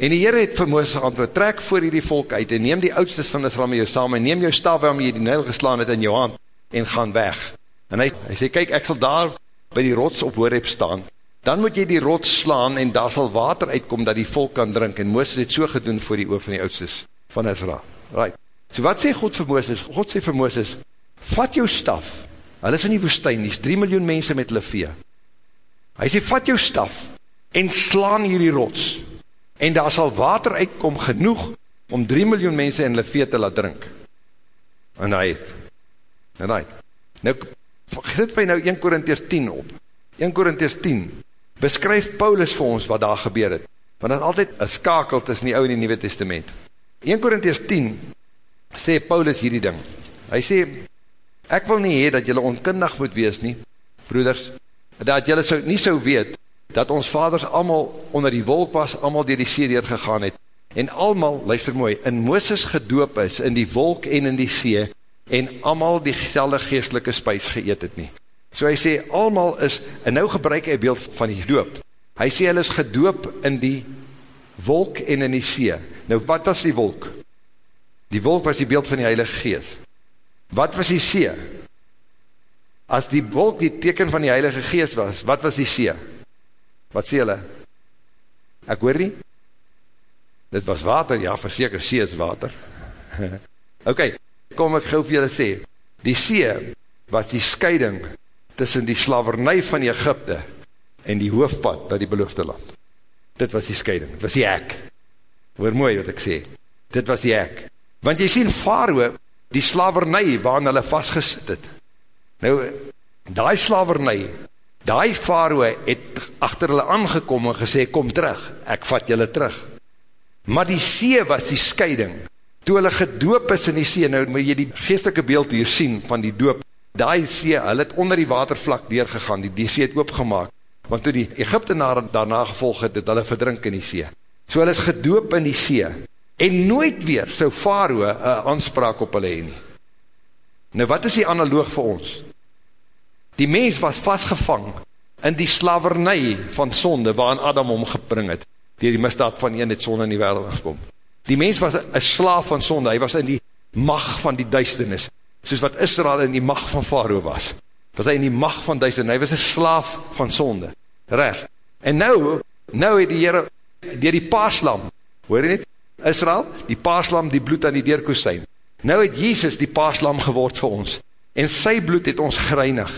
En die Heere het vir Mooses antwoord, trek voor die volk uit en neem die oudstes van Israel met jou saam en neem jou staf waarom jy die nijl geslaan het in jou hand en gaan weg. En hy, hy sê, kyk, ek sal daar by die rots op Horeb staan, dan moet jy die rots slaan en daar sal water uitkom dat die volk kan drink. En Mooses het so gedoen voor die oor van die oudstes van Israel. Right. So wat sê God vir Mooses? God sê vir Mooses, vat jou staf, hulle is in die woestijn, die is 3 miljoen mense met hulle vee. Hy sê, vat jou staf en slaan hierdie rots en daar sal water uitkom genoeg om 3 miljoen mense in hulle vee te laat drink. En hy het, en hy het. Nou, gesit vir nou 1 Korinties 10 op. 1 Korinties 10 beskryf Paulus vir ons wat daar gebeur het. Want dat is altyd een skakel tussen die ouwe en die Nieuwe Testament. 1 Korinties 10 sê Paulus hierdie ding. Hy sê, ek wil nie hee dat jylle onkundig moet wees nie, broeders, dat jylle so, nie so weet, dat ons vaders allemaal onder die wolk was, allemaal dier die see gegaan het, en allemaal, luister mooi, in Mooses gedoop is, in die wolk en in die see, en allemaal die gestelde geestelike spuis geëet het nie. So hy sê, allemaal is, en nou gebruik hy beeld van die doop, hy sê, hy is gedoop in die wolk en in die see. Nou, wat was die wolk? Die wolk was die beeld van die Heilige Gees. Wat was die see? As die wolk die teken van die Heilige Gees was, wat was die see? Wat sê hulle? Ek hoor nie? Dit was water, ja, verseker, see is water. ok, kom ek gauw vir julle sê. Die see was die scheiding tussen die slavernij van die Egypte en die hoofdpad na die beloofde land. Dit was die scheiding, dit was die hek. Hoor mooi wat ek sê. Dit was die hek. Want jy sien Faroe, die slavernij waarin hulle vastgesit het. Nou, die slavernij, die Faroe het achter hulle aangekom en gesê, kom terug, ek vat julle terug. Maar die see was die scheiding. Toe hulle gedoop is in die see, nou moet jy die geestelike beeld hier sien van die doop, die see, hulle het onder die watervlak deurgegaan, die, die see het oopgemaak, want toe die Egyptenaren daarna gevolg het, het hulle verdrink in die see. So hulle is gedoop in die see, en nooit weer so Faroe een aanspraak op hulle heen. Nou wat is die analoog vir ons? Die mens was vastgevang in die slavernij van sonde waarin Adam omgebring het, die die misdaad van een het sonde in die wereld gekom. Die mens was een slaaf van sonde, hy was in die mag van die duisternis, soos wat Israel in die mag van Faroe was. Was hy in die mag van duisternis, hy was een slaaf van sonde. Recht. En nou, nou het die Heere, dier die paaslam, hoor jy niet? Israel, die paaslam, die bloed aan die deurkoestijn. Nou het Jezus die paaslam geword vir ons. En sy bloed het ons gereinig.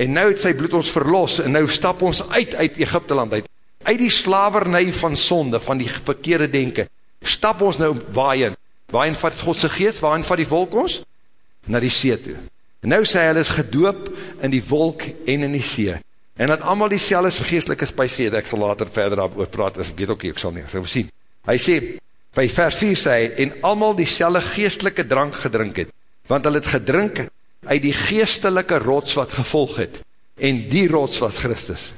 En nou het sy bloed ons verlos. En nou stap ons uit uit Egypte land uit. Uit die slavernij van sonde, van die verkeerde denken. Stap ons nou waaien. Waaien vat Godse geest, waaien vat die volk ons? Na die see toe. En nou sê hy, hy is gedoop in die wolk en in die see. En dat allemaal die selfs geestelike spuis geed, ek sal later verder op praat, ek weet ook nie, ek sal nie, ek sal sien. Hy sê, by vers 4 sê hy, en allemaal die selfs geestelike drank gedrink het, want hy het gedrink uit die geestelike rots wat gevolg het, en die rots was Christus.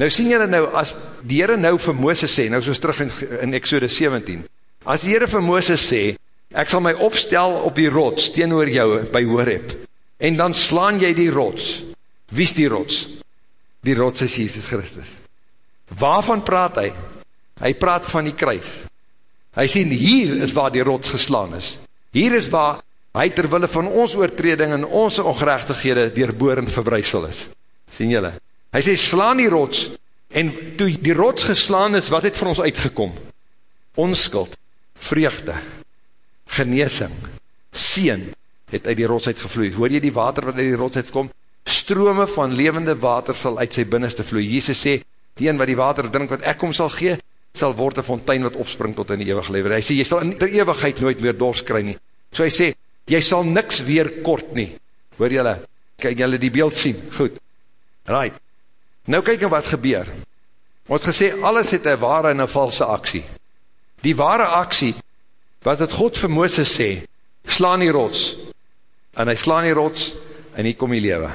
Nou sien julle nou, as die Heere nou vir Mooses sê, nou soos terug in, in Exodus 17, as die Heere vir Mooses sê, ek sal my opstel op die rots, teenoor jou by Horeb, en dan slaan jy die rots, wie is die rots? Die rots is Jesus Christus. Waarvan praat hy? Hy praat van die kruis. Hy sê, hier is waar die rots geslaan is. Hier is waar hy terwille van ons oortreding en ons ongerechtighede dierboor en verbruisel is. Sien jylle? Hy sê, slaan die rots, en toe die rots geslaan is, wat het van ons uitgekom? Onskuld, vreugde, geneesing, sien, het uit die rots uitgevloeid. Hoor jy die water wat uit die rots uitkom? strome van levende water sal uit sy binneste vloei. Jesus sê, die een wat die water drink wat ek kom sal gee, sal word een fontein wat opspring tot in die eeuwig lever. Hy sê, jy sal in die eeuwigheid nooit meer dors kry nie. So hy sê, jy sal niks weer kort nie. Hoor jylle? Kijk jylle die beeld sien? Goed. Right. Nou kyk wat gebeur. Ons gesê, alles het een ware en een valse aksie. Die ware aksie, wat het God vir Mooses sê, slaan die rots, en hy slaan die rots, en hier kom die lewe.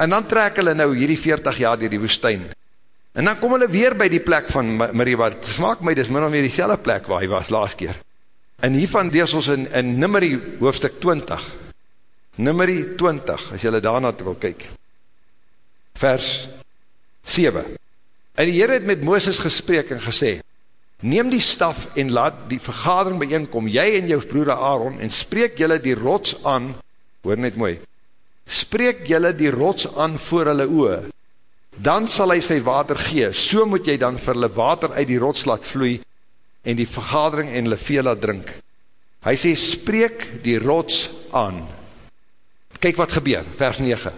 En dan trek hulle nou hierdie 40 jaar dier die woestijn, en dan kom hulle weer by die plek van Mariba, het smaak my, dit is min of meer die plek waar hy was laas keer. En hiervan lees ons in, in nummerie hoofstuk 20, nummerie 20, as jylle daarna wil kyk, vers 7. En die Heer het met Mooses gesprek en gesê, neem die staf en laat die vergadering bijeenkom, jy en jou broeder Aaron, en spreek jylle die rots aan, hoor net mooi, spreek jylle die rots aan voor hulle oe, dan sal hy sy water gee, so moet jy dan vir hulle water uit die rots laat vloei, en die vergadering en hulle veel laat drink. Hy sê, spreek die rots aan. Kyk wat gebeur, vers 9.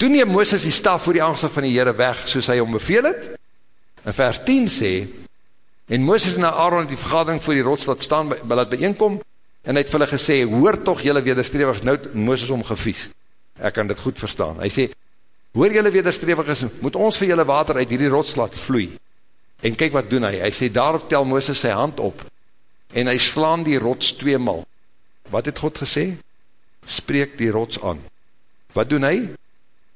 Toen neem Mooses die staf voor die angst van die Heere weg, soos hy om beveel het, en vers 10 sê, En Mooses en Aaron het die vergadering voor die rots laat staan, by, laat bijeenkom, en hy het vir hulle gesê, hoor toch jylle wederstrewig, nou Mooses om gevies. Ek kan dit goed verstaan. Hy sê, hoor jylle wederstrewig is, moet ons vir jylle water uit hierdie rots laat vloei. En kyk wat doen hy, hy sê, daarop tel Mooses sy hand op, en hy slaan die rots tweemal. Wat het God gesê? Spreek die rots aan. Wat doen hy?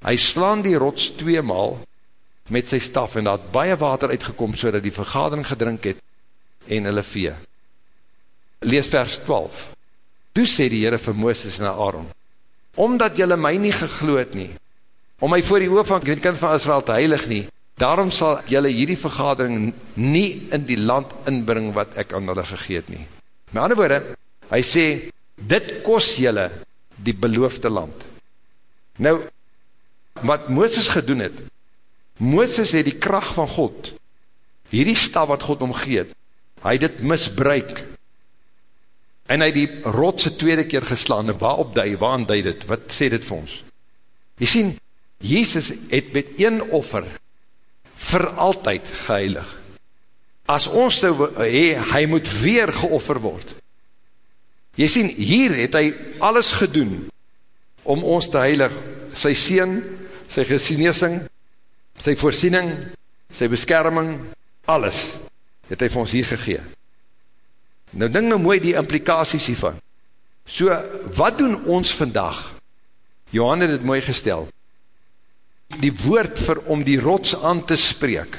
Hy slaan die rots tweemal, met sy staf en daar het baie water uitgekom so dat die vergadering gedrink het en hulle vee. Lees vers 12. Toe sê die Heere vir Mooses en Aaron, Omdat jylle my nie gegloed nie, om my voor die oor van die kind van Israel te heilig nie, daarom sal jylle hierdie vergadering nie in die land inbring wat ek aan hulle gegeet nie. Met ander woorde, hy sê, dit kost jylle die beloofde land. Nou, wat Mooses gedoen het, Mooses het die kracht van God, hierdie staf wat God omgeet, hy het dit misbruik, en hy die rotse tweede keer geslaan, en waar opdui, waar aandui dit, wat sê dit vir ons? Jy sien, Jezus het met een offer, vir altyd geheilig. As ons nou, he, hy moet weer geoffer word. Jy sien, hier het hy alles gedoen, om ons te heilig, sy sien, sy gesinesing, sy voorsiening, sy beskerming, alles, het hy vir ons hier gegee. Nou ding nou mooi die implikaties hiervan. So, wat doen ons vandag? Johan het het mooi gestel. Die woord vir om die rots aan te spreek,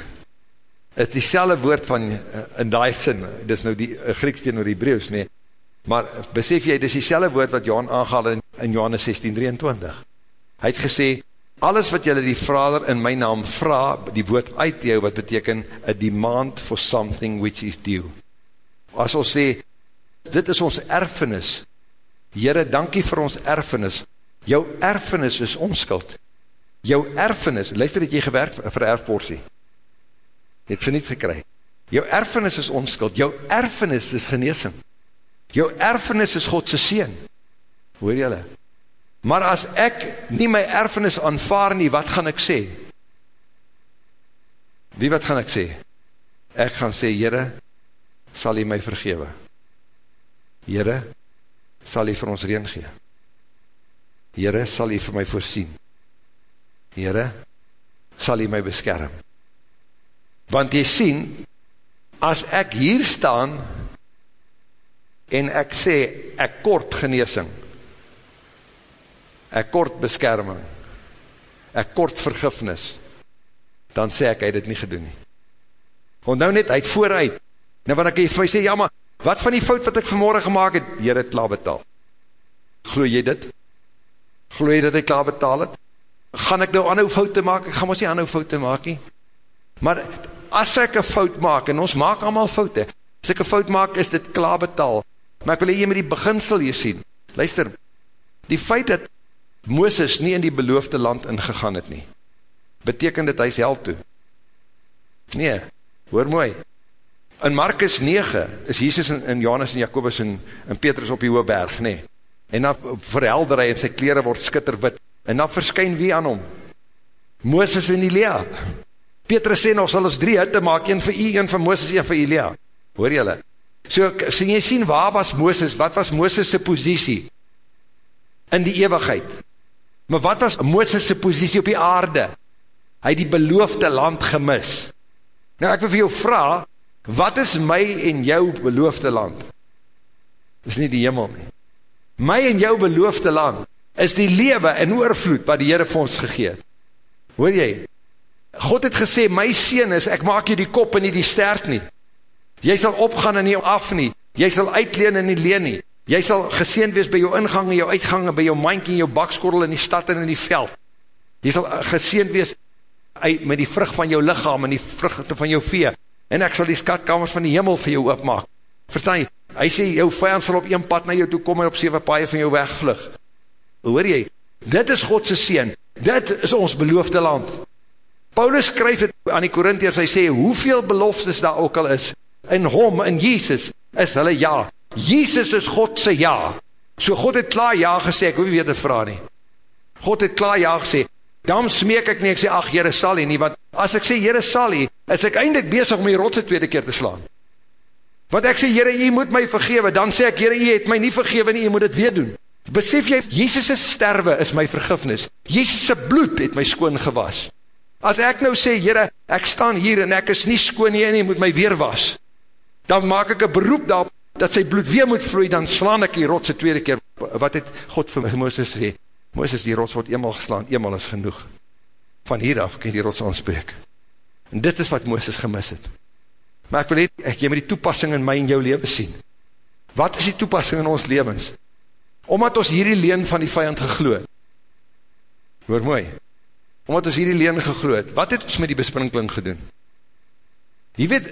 is die selwe woord van, eh, in die sin, dit is nou die eh, Grieks tegen die Hebrews, nee, maar besef jy, dit is die woord wat Johan aangehaal in, in Johannes 16, 23. Hy het gesê, alles wat jylle die vader in my naam vraag, die woord uit jou, wat beteken, a demand for something which is due. As ons sê, dit is ons erfenis, Heere, dankie vir ons erfenis, jou erfenis is onskuld, jou erfenis, luister dat jy gewerk vir erfporsie, het verniet gekry, jou erfenis is onskuld, jou erfenis is geneesing, jou erfenis is Godse seen, hoor jylle, Maar as ek nie my erfenis aanvaar nie, wat gaan ek sê? Wie wat gaan ek sê? Ek gaan sê, Heere, sal jy my vergewe? Heere, sal jy vir ons reen gee? Heere, sal jy vir my voorsien? Heere, sal jy my beskerm? Want jy sien, as ek hier staan, en ek sê, ek kort geneesing, ek kort beskerming, ek kort vergifnis, dan sê ek, hy het dit nie gedoen nie. Want nou net, hy het vooruit, nou wat ek vir my sê, ja maar, wat van die fout wat ek vanmorgen gemaakt het, hier het klaar betaal. Gloe jy dit? Gloe jy dat hy klaar betaal het? Gaan ek nou anhou foute maak? Ek gaan ons nie anhou foute maak nie. Maar as ek een fout maak, en ons maak allemaal foute, as ek een fout maak, is dit klaar betaal. Maar ek wil hier met die beginsel hier sien. Luister, die feit dat Mooses nie in die beloofde land ingegaan het nie. Beteken dit hy is held toe? Nee, hoor mooi. In Markus 9 is Jesus in, in Johannes en Jacobus en, en Petrus op die hoge berg, nee. En dan verhelder hy en sy kleren word skitterwit. En dan verskyn wie aan hom? Mooses en Elia. Petrus sê nog, sal ons drie hitte maak, een vir u, een vir Mooses, een vir Elia. Hoor jylle? So, so jy sien, waar was Mooses? Wat was Mooses' positie? In die eeuwigheid Maar wat was Mooses' positie op die aarde? Hy het die beloofde land gemis. Nou ek wil vir jou vraag, wat is my en jou beloofde land? Dis nie die hemel nie. My en jou beloofde land is die lewe en oorvloed wat die Heere vir ons gegeet. Hoor jy? God het gesê, my sien is, ek maak jy die kop en nie die stert nie. Jy sal opgaan en nie af nie. Jy sal uitleen en nie leen nie. Jy sal geseend wees by jou ingang en jou uitgang, by jou mankie en jou bakskorrel in die stad en in die veld. Jy sal geseend wees met die vrug van jou lichaam en die vrugte van jou vee. En ek sal die skatkamers van die hemel vir jou opmaak. Verstaan jy? Hy sê, jou vijand sal op een pad na jou toe kom en op 7 paaie van jou wegvlug. Hoor jy? Dit is Godse seen. Dit is ons beloofde land. Paulus skryf het aan die Korintiërs, hy sê, hoeveel beloftes daar ook al is, in hom, in Jesus, is hulle ja. Jesus is Godse ja. So God het klaar ja gesê, ek hoef nie weer te vraag nie. God het klaar ja gesê. Daarom smeek ek nie, ek sê, ach, Heere sal nie, want as ek sê, Heere sal nie, is ek eindelijk bezig om die rotse tweede keer te slaan. Want ek sê, Heere, jy moet my vergewe, dan sê ek, Heere, jy het my nie vergewe nie, jy moet het weer doen. Besef jy, Jezus' sterwe is my vergifnis. Jezus' bloed het my skoon gewas. As ek nou sê, Heere, ek staan hier en ek is nie skoon nie en jy moet my weer was, dan maak ek een beroep daarop, dat sy bloed weer moet vloei, dan slaan ek die rotse tweede keer. Wat het God vir Mooses sê? Mooses, die rots word eenmaal geslaan, eenmaal is genoeg. Van hier af kan die rots aanspreek. En dit is wat Mooses gemis het. Maar ek wil het, ek jy met die toepassing in my en jou leven sien. Wat is die toepassing in ons levens? Omdat ons hierdie leen van die vijand gegloed. Hoor mooi. Omdat ons hierdie leen gegloed. Wat het ons met die besprinkeling gedoen? Jy weet,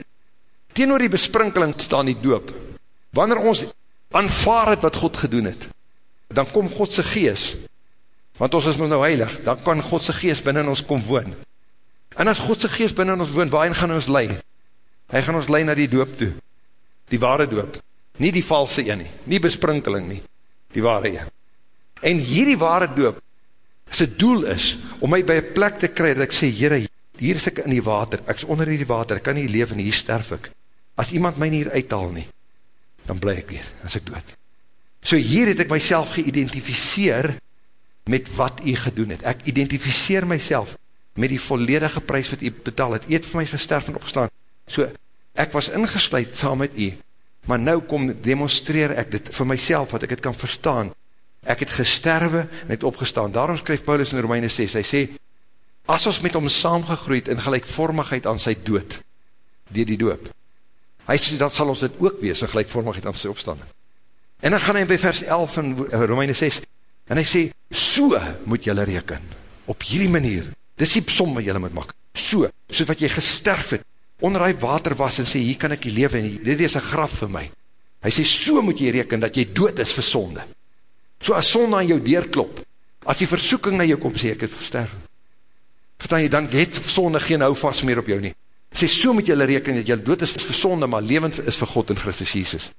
teenoor die besprinkeling staan die doop. Wanneer ons aanvaar het wat God gedoen het, dan kom Godse gees, want ons is nou heilig, dan kan Godse gees binnen ons kom woon. En as Godse gees binnen ons woon, waarin gaan ons leid? Hy gaan ons lei na die doop toe. Die ware doop. Nie die valse een nie. Nie besprinkeling nie. Die ware een. En hierdie ware doop, sy doel is, om my by een plek te kry, dat ek sê, Heere, hier is ek in die water, ek is onder die water, ek kan nie leven, hier sterf ek. As iemand my nie hier uithaal nie, dan bly ek weer, as ek dood. So hier het ek myself geïdentificeer met wat u gedoen het. Ek identificeer myself met die volledige prijs wat u betaal het. U het vir my gesterf en opgestaan. So, ek was ingesluid saam met u, maar nou kom demonstreer ek dit vir myself, wat ek het kan verstaan. Ek het gesterwe en het opgestaan. Daarom skryf Paulus in Romeine 6, hy sê, as ons met hom saamgegroeid in gelijkvormigheid aan sy dood, dier die doop, hy sê, dat sal ons dit ook wees, in gelijkvormigheid aan sy opstanding. En dan gaan hy by vers 11 in Romeine 6, en hy sê, so moet jylle reken, op hierdie manier, dis die som wat jylle moet maak, so, so wat jy gesterf het, onder hy water was en sê, hier kan ek die leven, en dit is een graf vir my. Hy sê, so moet jy reken, dat jy dood is vir sonde. So as sonde aan jou deurklop, as die versoeking na jou kom, sê ek het gesterf. Vertaan jy, dan het sonde geen hou vast meer op jou nie. Sê, so moet jy reken, dat jy dood is vir sonde, maar levend is vir God en Christus Jesus.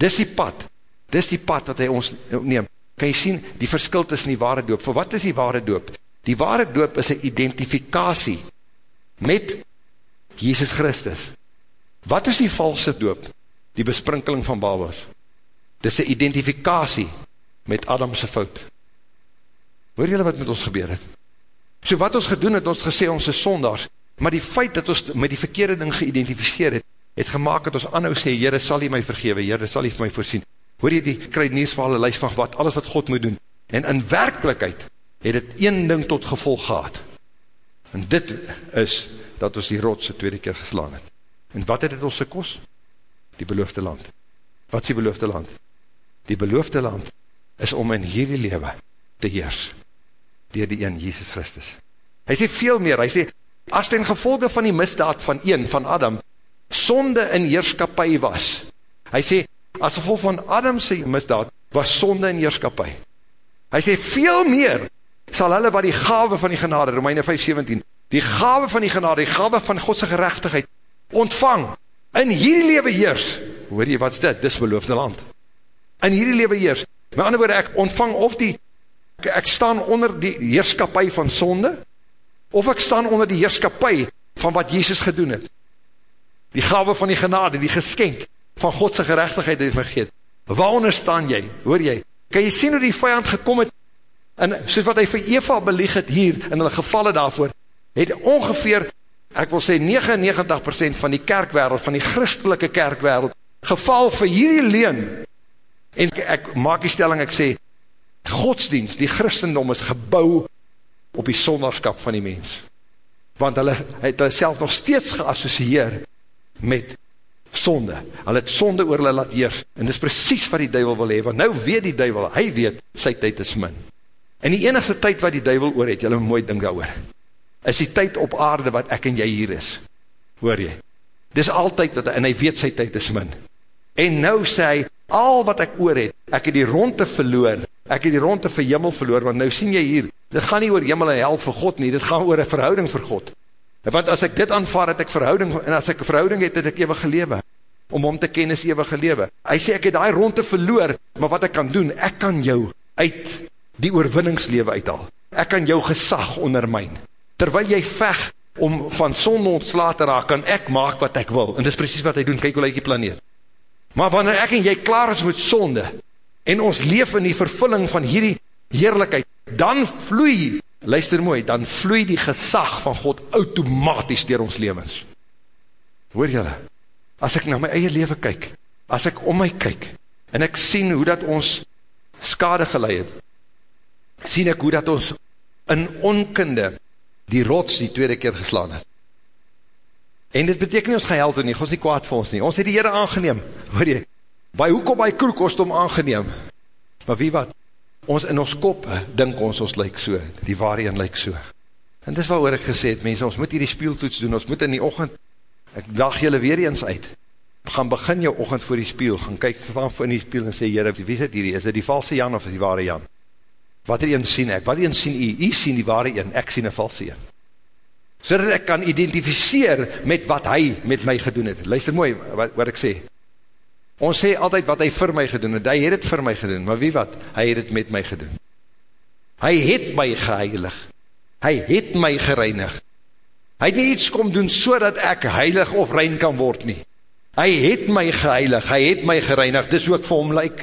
Dis die pad, dis die pad wat hy ons neem. Kan jy sien, die verskil tussen die ware doop. Voor wat is die ware doop? Die ware doop is een identifikatie met Jesus Christus. Wat is die valse doop? Die besprinkeling van babas. Dit is een identifikatie met Adamse fout. Hoor jylle wat met ons gebeur het? So wat ons gedoen het, ons gesê ons is sondags, maar die feit dat ons met die verkeerde ding geïdentificeer het, het gemaakt dat ons anhou sê, Heere, sal jy my vergewe, Heere, sal jy vir my voorsien. Hoor jy die kruid neersvale lijst van wat, alles wat God moet doen. En in werkelijkheid het het een ding tot gevolg gehad. En dit is dat ons die rotse tweede keer geslaan het. En wat het het ons gekos? Die beloofde land. Wat is die beloofde land? Die beloofde land is om in hierdie lewe te heers, dier die een, Jesus Christus. Hy sê veel meer, hy sê, as ten gevolge van die misdaad van een, van Adam, sonde in heerskapie was, hy sê, as gevolg van Adamse misdaad, was sonde in heerskapie. Hy sê, veel meer, sal hulle wat die gave van die genade, Romeine 5, 17, die gave van die genade, die gave van Godse gerechtigheid, ontvang, in hierdie lewe heers, hoor jy, wat is dit? Dis beloofde land. In hierdie lewe heers, met ander woorde, ek ontvang of die, ek, ek staan onder die heerskapie van sonde, of ek staan onder die heerskapie van wat Jezus gedoen het. Die gave van die genade, die geskenk van Godse gerechtigheid het my gegeet. Waaronder staan jy? Hoor jy? Kan jy sien hoe die vijand gekom het En soos wat hy vir Eva belieg het hier, in hulle gevalle daarvoor, het ongeveer, ek wil sê 99% van die kerkwereld, van die christelike kerkwereld, geval vir hierdie leen. En ek, ek maak die stelling, ek sê, godsdienst, die christendom is gebouw op die sondagskap van die mens. Want hulle het hulle self nog steeds geassocieer met sonde. Hulle het sonde oor hulle laat heers. En dis precies wat die duivel wil hee, want nou weet die duivel, hy weet, sy tyd is min. En die enigste tyd wat die duivel oor het, jylle mooi ding daar oor, is die tyd op aarde wat ek en jy hier is. Hoor jy? Dis altyd wat, en hy weet sy tyd is min. En nou sê hy, al wat ek oor het, ek het die ronde verloor, ek het die ronde vir jimmel verloor, want nou sien jy hier, dit gaan nie oor jimmel en hel vir God nie, dit gaan oor een verhouding vir God. Want as ek dit aanvaar, het ek verhouding, en as ek verhouding het, het ek eeuwige lewe. Om om te ken is eeuwige lewe. Hy sê, ek het die ronde verloor, maar wat ek kan doen, ek kan jou uit die oorwinningslewe uithaal. Ek kan jou gesag ondermijn. Terwyl jy veg om van son ontsla te raak, kan ek maak wat ek wil. En dis precies wat hy doen, kyk hoe lyk die planeet. Maar wanneer ek en jy klaar is met sonde, en ons leef in die vervulling van hierdie heerlijkheid, dan vloei luister mooi, dan vloei die gesag van God automatisch dier ons levens. Hoor jylle, as ek na my eie leven kyk, as ek om my kyk, en ek sien hoe dat ons skade geleid het, sien ek hoe dat ons in onkunde die rots die tweede keer geslaan het. En dit beteken ons geheld nie, ons nie kwaad vir ons nie, ons het die Heere aangeneem, hoor jy, by hoekom by kroek ons om aangeneem, maar wie wat, ons in ons kop dink ons ons lyk so, die waarheen lyk so. En dis wat oor ek gesê het, mense, ons moet hier die spieltoets doen, ons moet in die ochend, ek dag jylle weer eens uit, gaan begin jou ochend voor die spiel, gaan kyk van voor in die spiel en sê, jyre, wie is dit hierdie, is dit die valse Jan of is die ware Jan? Wat er een sien ek, wat er een sien jy, jy sien die ware een, ek sien een valse een. So dat ek kan identificeer met wat hy met my gedoen het. Luister mooi wat, wat ek sê, Ons sê altyd wat hy vir my gedoen het, hy het het vir my gedoen, maar wie wat, hy het het met my gedoen. Hy het my geheilig, hy het my gereinig. Hy het nie iets kom doen so dat ek heilig of rein kan word nie. Hy het my geheilig, hy het my gereinig, dis ook vir hom lyk.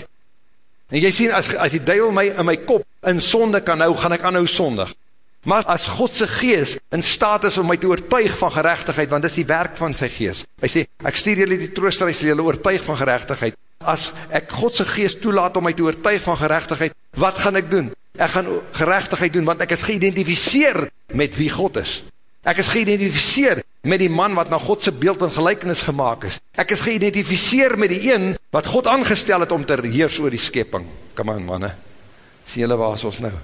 En jy sien, as, as die duivel my in my kop in sonde kan hou, gaan ek aanhou sondig. Maar as Godse gees in staat is om my te oortuig van gerechtigheid, want dis die werk van sy gees. Hy sê, ek stuur julle die trooster, hy sê julle oortuig van gerechtigheid. As ek Godse gees toelaat om my te oortuig van gerechtigheid, wat gaan ek doen? Ek gaan gerechtigheid doen, want ek is geïdentificeer met wie God is. Ek is geïdentificeer met die man wat na Godse beeld en gelijkenis gemaakt is. Ek is geïdentificeer met die een wat God aangestel het om te heers oor die skeping. Come on, manne. Sê julle waar is ons nou?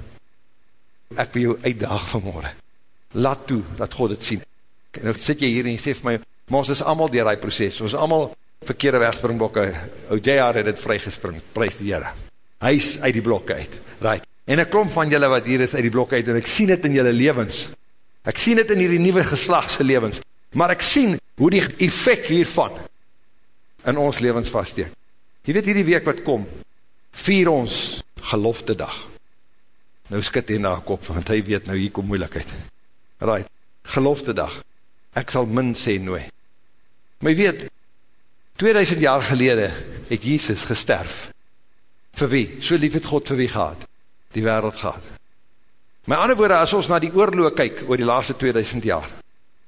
Ek wil jou uitdaag vanmorgen. Laat toe, dat God het sien. En nou sit jy hier en jy sê vir my, maar ons is allemaal dier die proces, ons is allemaal verkeerde wegspringbokke, ou JR het het vrygespring, prijs die Heere. Hy is uit die blokke uit, right. En ek klom van julle wat hier is uit die blokke uit, en ek sien het in julle levens, ek sien het in hierdie nieuwe geslagse levens, maar ek sien hoe die effect hiervan in ons levens vaststeek. Jy weet hierdie week wat kom, vier ons gelofte dag. Nou skit hy na kop, want hy weet nou hier kom moeilikheid. Right, gelofte dag. Ek sal min sê nooi. Maar weet, 2000 jaar gelede het Jesus gesterf. Vir wie? So lief het God vir wie gehad? Die wereld gehad. My ander woorde, as ons na die oorlog kyk oor die laaste 2000 jaar,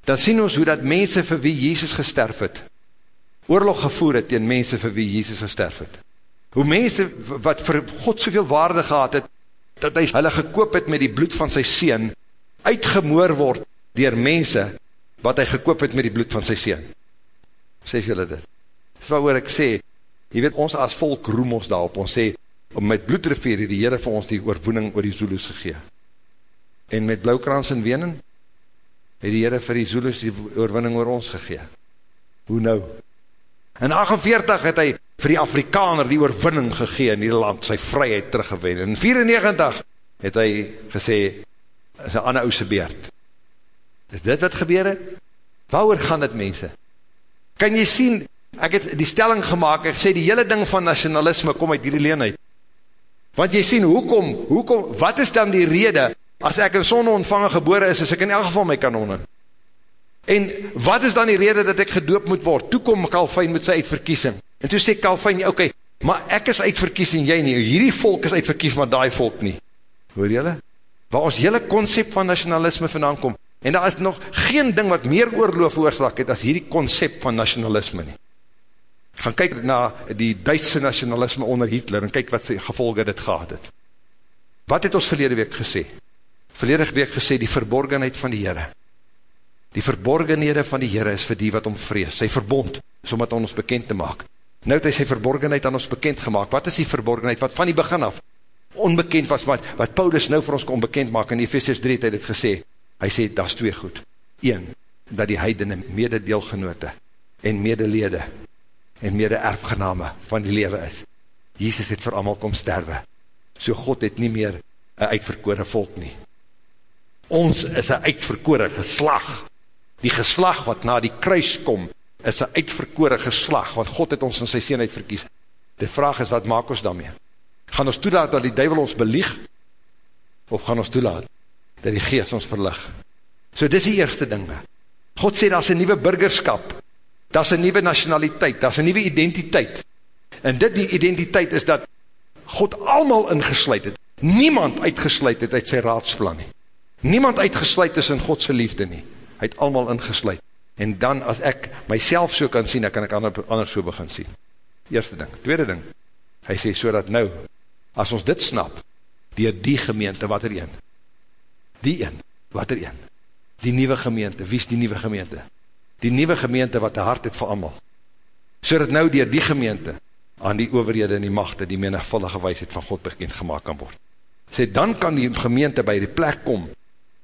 dan sien ons hoe dat mense vir wie Jesus gesterf het, oorlog gevoer het tegen mense vir wie Jesus gesterf het. Hoe mense wat vir God soveel waarde gehad het, dat hy hulle gekoop het met die bloed van sy seen, uitgemoor word dier mense, wat hy gekoop het met die bloed van sy seen. Sê julle dit? Dis wat oor ek sê, jy weet ons as volk roem ons daarop, ons sê, om met bloedrivier die Heere vir ons die oorwoening oor die Zulus gegee. En met blauwkrans en wenen, het die Heere vir die Zulus die oorwinning oor ons gegee. Hoe nou? In 48 het hy vir die Afrikaner die oorwinning gegee in die land, sy vryheid teruggewen. In 94 het hy gesê, is een ander ouse beerd. Is dit wat gebeur het? Waar gaan dit mense? Kan jy sien, ek het die stelling gemaakt, ek sê die hele ding van nationalisme kom uit die leenheid. Want jy sien, hoekom, hoekom, wat is dan die rede, as ek in sonne ontvangen gebore is, is ek in elk geval my kanonnen. En wat is dan die rede dat ek gedoop moet word? Toe kom Calvijn met sy uitverkiesing. En toe sê Calvijn, oké, okay, maar ek is uitverkies en jy nie. Hierdie volk is uitverkies, maar die volk nie. Hoor jylle? Waar ons hele concept van nationalisme vandaan kom, en daar is nog geen ding wat meer oorloof veroorzaak het, as hierdie concept van nationalisme nie. Gaan kyk na die Duitse nationalisme onder Hitler, en kyk wat sy gevolge dit gehad het. Wat het ons verlede week gesê? Verlede week gesê, die verborgenheid van die Heere. Die verborgenhede van die Heere is vir die wat om vrees. Sy verbond is om het ons bekend te maak. Nou het hy sy verborgenheid aan ons bekend gemaakt. Wat is die verborgenheid? Wat van die begin af onbekend was, wat, wat Paulus nou vir ons kon bekend maak, in Ephesians 3 het hy dit gesê, hy sê, dat is twee goed. Eén, dat die heidene mededeelgenote en medelede en mede erfgename van die lewe is. Jesus het vir allemaal kom sterwe. So God het nie meer een uitverkore volk nie. Ons is een uitverkore geslag. Die geslag wat na die kruis kom, is een uitverkore geslag, want God het ons in sy seenheid verkies. Die vraag is, wat maak ons daarmee? Gaan ons toelaat dat die duivel ons belieg, of gaan ons toelaat dat die geest ons verlig? So dis die eerste ding. God sê, daar is een nieuwe burgerskap, daar is een nieuwe nationaliteit, daar is een nieuwe identiteit. En dit die identiteit is dat God allemaal ingesluid het, niemand uitgesluit het uit sy raadsplan nie. Niemand uitgesluit is in Godse liefde nie. Hy het allemaal ingesluit. En dan as ek myself so kan sien, dan kan ek ander, anders so begin sien. Eerste ding. Tweede ding. Hy sê so dat nou, as ons dit snap, die die gemeente, wat er een? Die een, wat er een? Die nieuwe gemeente, wie is die nieuwe gemeente? Die nieuwe gemeente wat die hart het vir allemaal. So dat nou die die gemeente, aan die overhede en die machte, die menigvullige wijsheid van God bekend gemaakt kan word. Sê, dan kan die gemeente by die plek kom,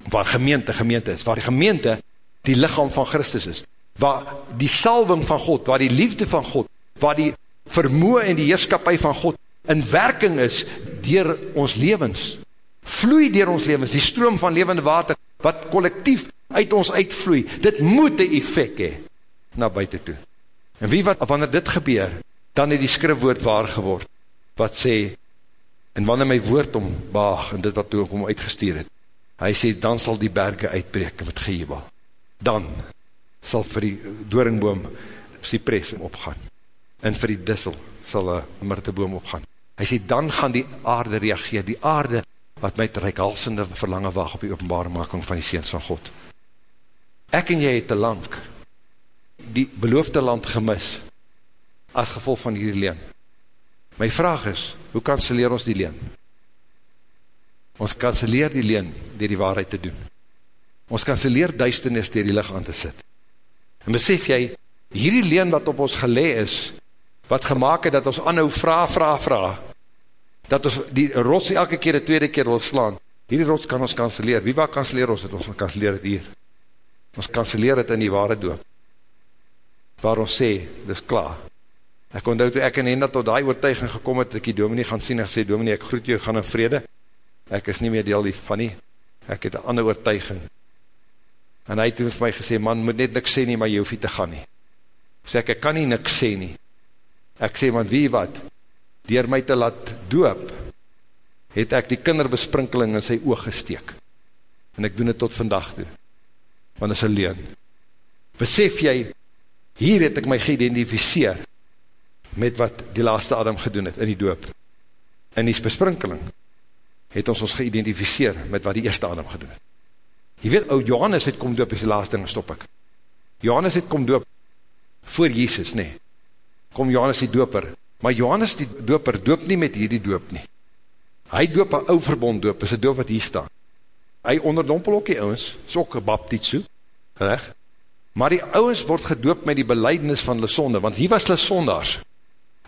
waar gemeente gemeente is, waar die gemeente die lichaam van Christus is, waar die salving van God, waar die liefde van God, waar die vermoe en die heerskapie van God in werking is dier ons levens, vloei dier ons levens, die stroom van levende water, wat collectief uit ons uitvloei, dit moet die effect hee, na buiten toe. En wie wat, wanneer dit gebeur, dan het die skrifwoord waar geword, wat sê, en wanneer my woord om baag, en dit wat toe om uitgestuur het, hy sê, dan sal die berge uitbrek met gejebal. Dan sal vir die dooringboom cypress opgaan. En vir die dissel sal een myrteboom opgaan. Hy sê, dan gaan die aarde reageer, die aarde wat my reikhalsende verlange wacht op die openbaremaking van die seens van God. Ek en jy het te lang die beloofde land gemis as gevolg van hierdie leen. My vraag is, hoe kanseleer ons die leen? Ons kanseleer die leen dier die waarheid te doen. Ons kanseleer duisternis dier die licht aan te sit. En besef jy, hierdie leen wat op ons gelee is, wat gemaakt het dat ons anhou vraag, vraag, vraag, dat ons die rots elke keer die tweede keer wil slaan, hierdie rots kan ons kanseleer. Wie wat kanseleer ons het? Ons kanseleer het hier. Ons kanseleer het in die ware doop. Waar ons sê, dis klaar. Ek kon toe ek en Henda tot die oortuiging gekom het, ek die dominee gaan sien, en sê, dominee, ek groet jou, gaan in vrede, ek is nie meer deel die van nie, ek het een ander oortuiging, en hy het vir my gesê, man, moet net niks sê nie, maar jy hoef nie te gaan nie, sê ek, ek kan nie niks sê nie, ek sê, man, wie wat, dier my te laat doop, het ek die kinderbesprinkeling in sy oog gesteek, en ek doen het tot vandag toe, want is een leen, besef jy, hier het ek my geïdentificeer, met wat die laaste Adam gedoen het, in die doop, in die besprinkeling, het ons ons geïdentificeer met wat die eerste Adam gedoen het. Je weet, ou Johannes het kom doop, is die laatste ding, stop ek. Johannes het kom doop, voor Jesus, nee. Kom Johannes die doper, maar Johannes die doper doop nie met hierdie doop nie. Hy doop een ou verbond doop, is een doop wat hier staan. Hy onderdompel ook die ouwens, is ook een baptitsu, recht? Maar die ouwens word gedoop met die beleidnis van die sonde, want hier was die sondaars,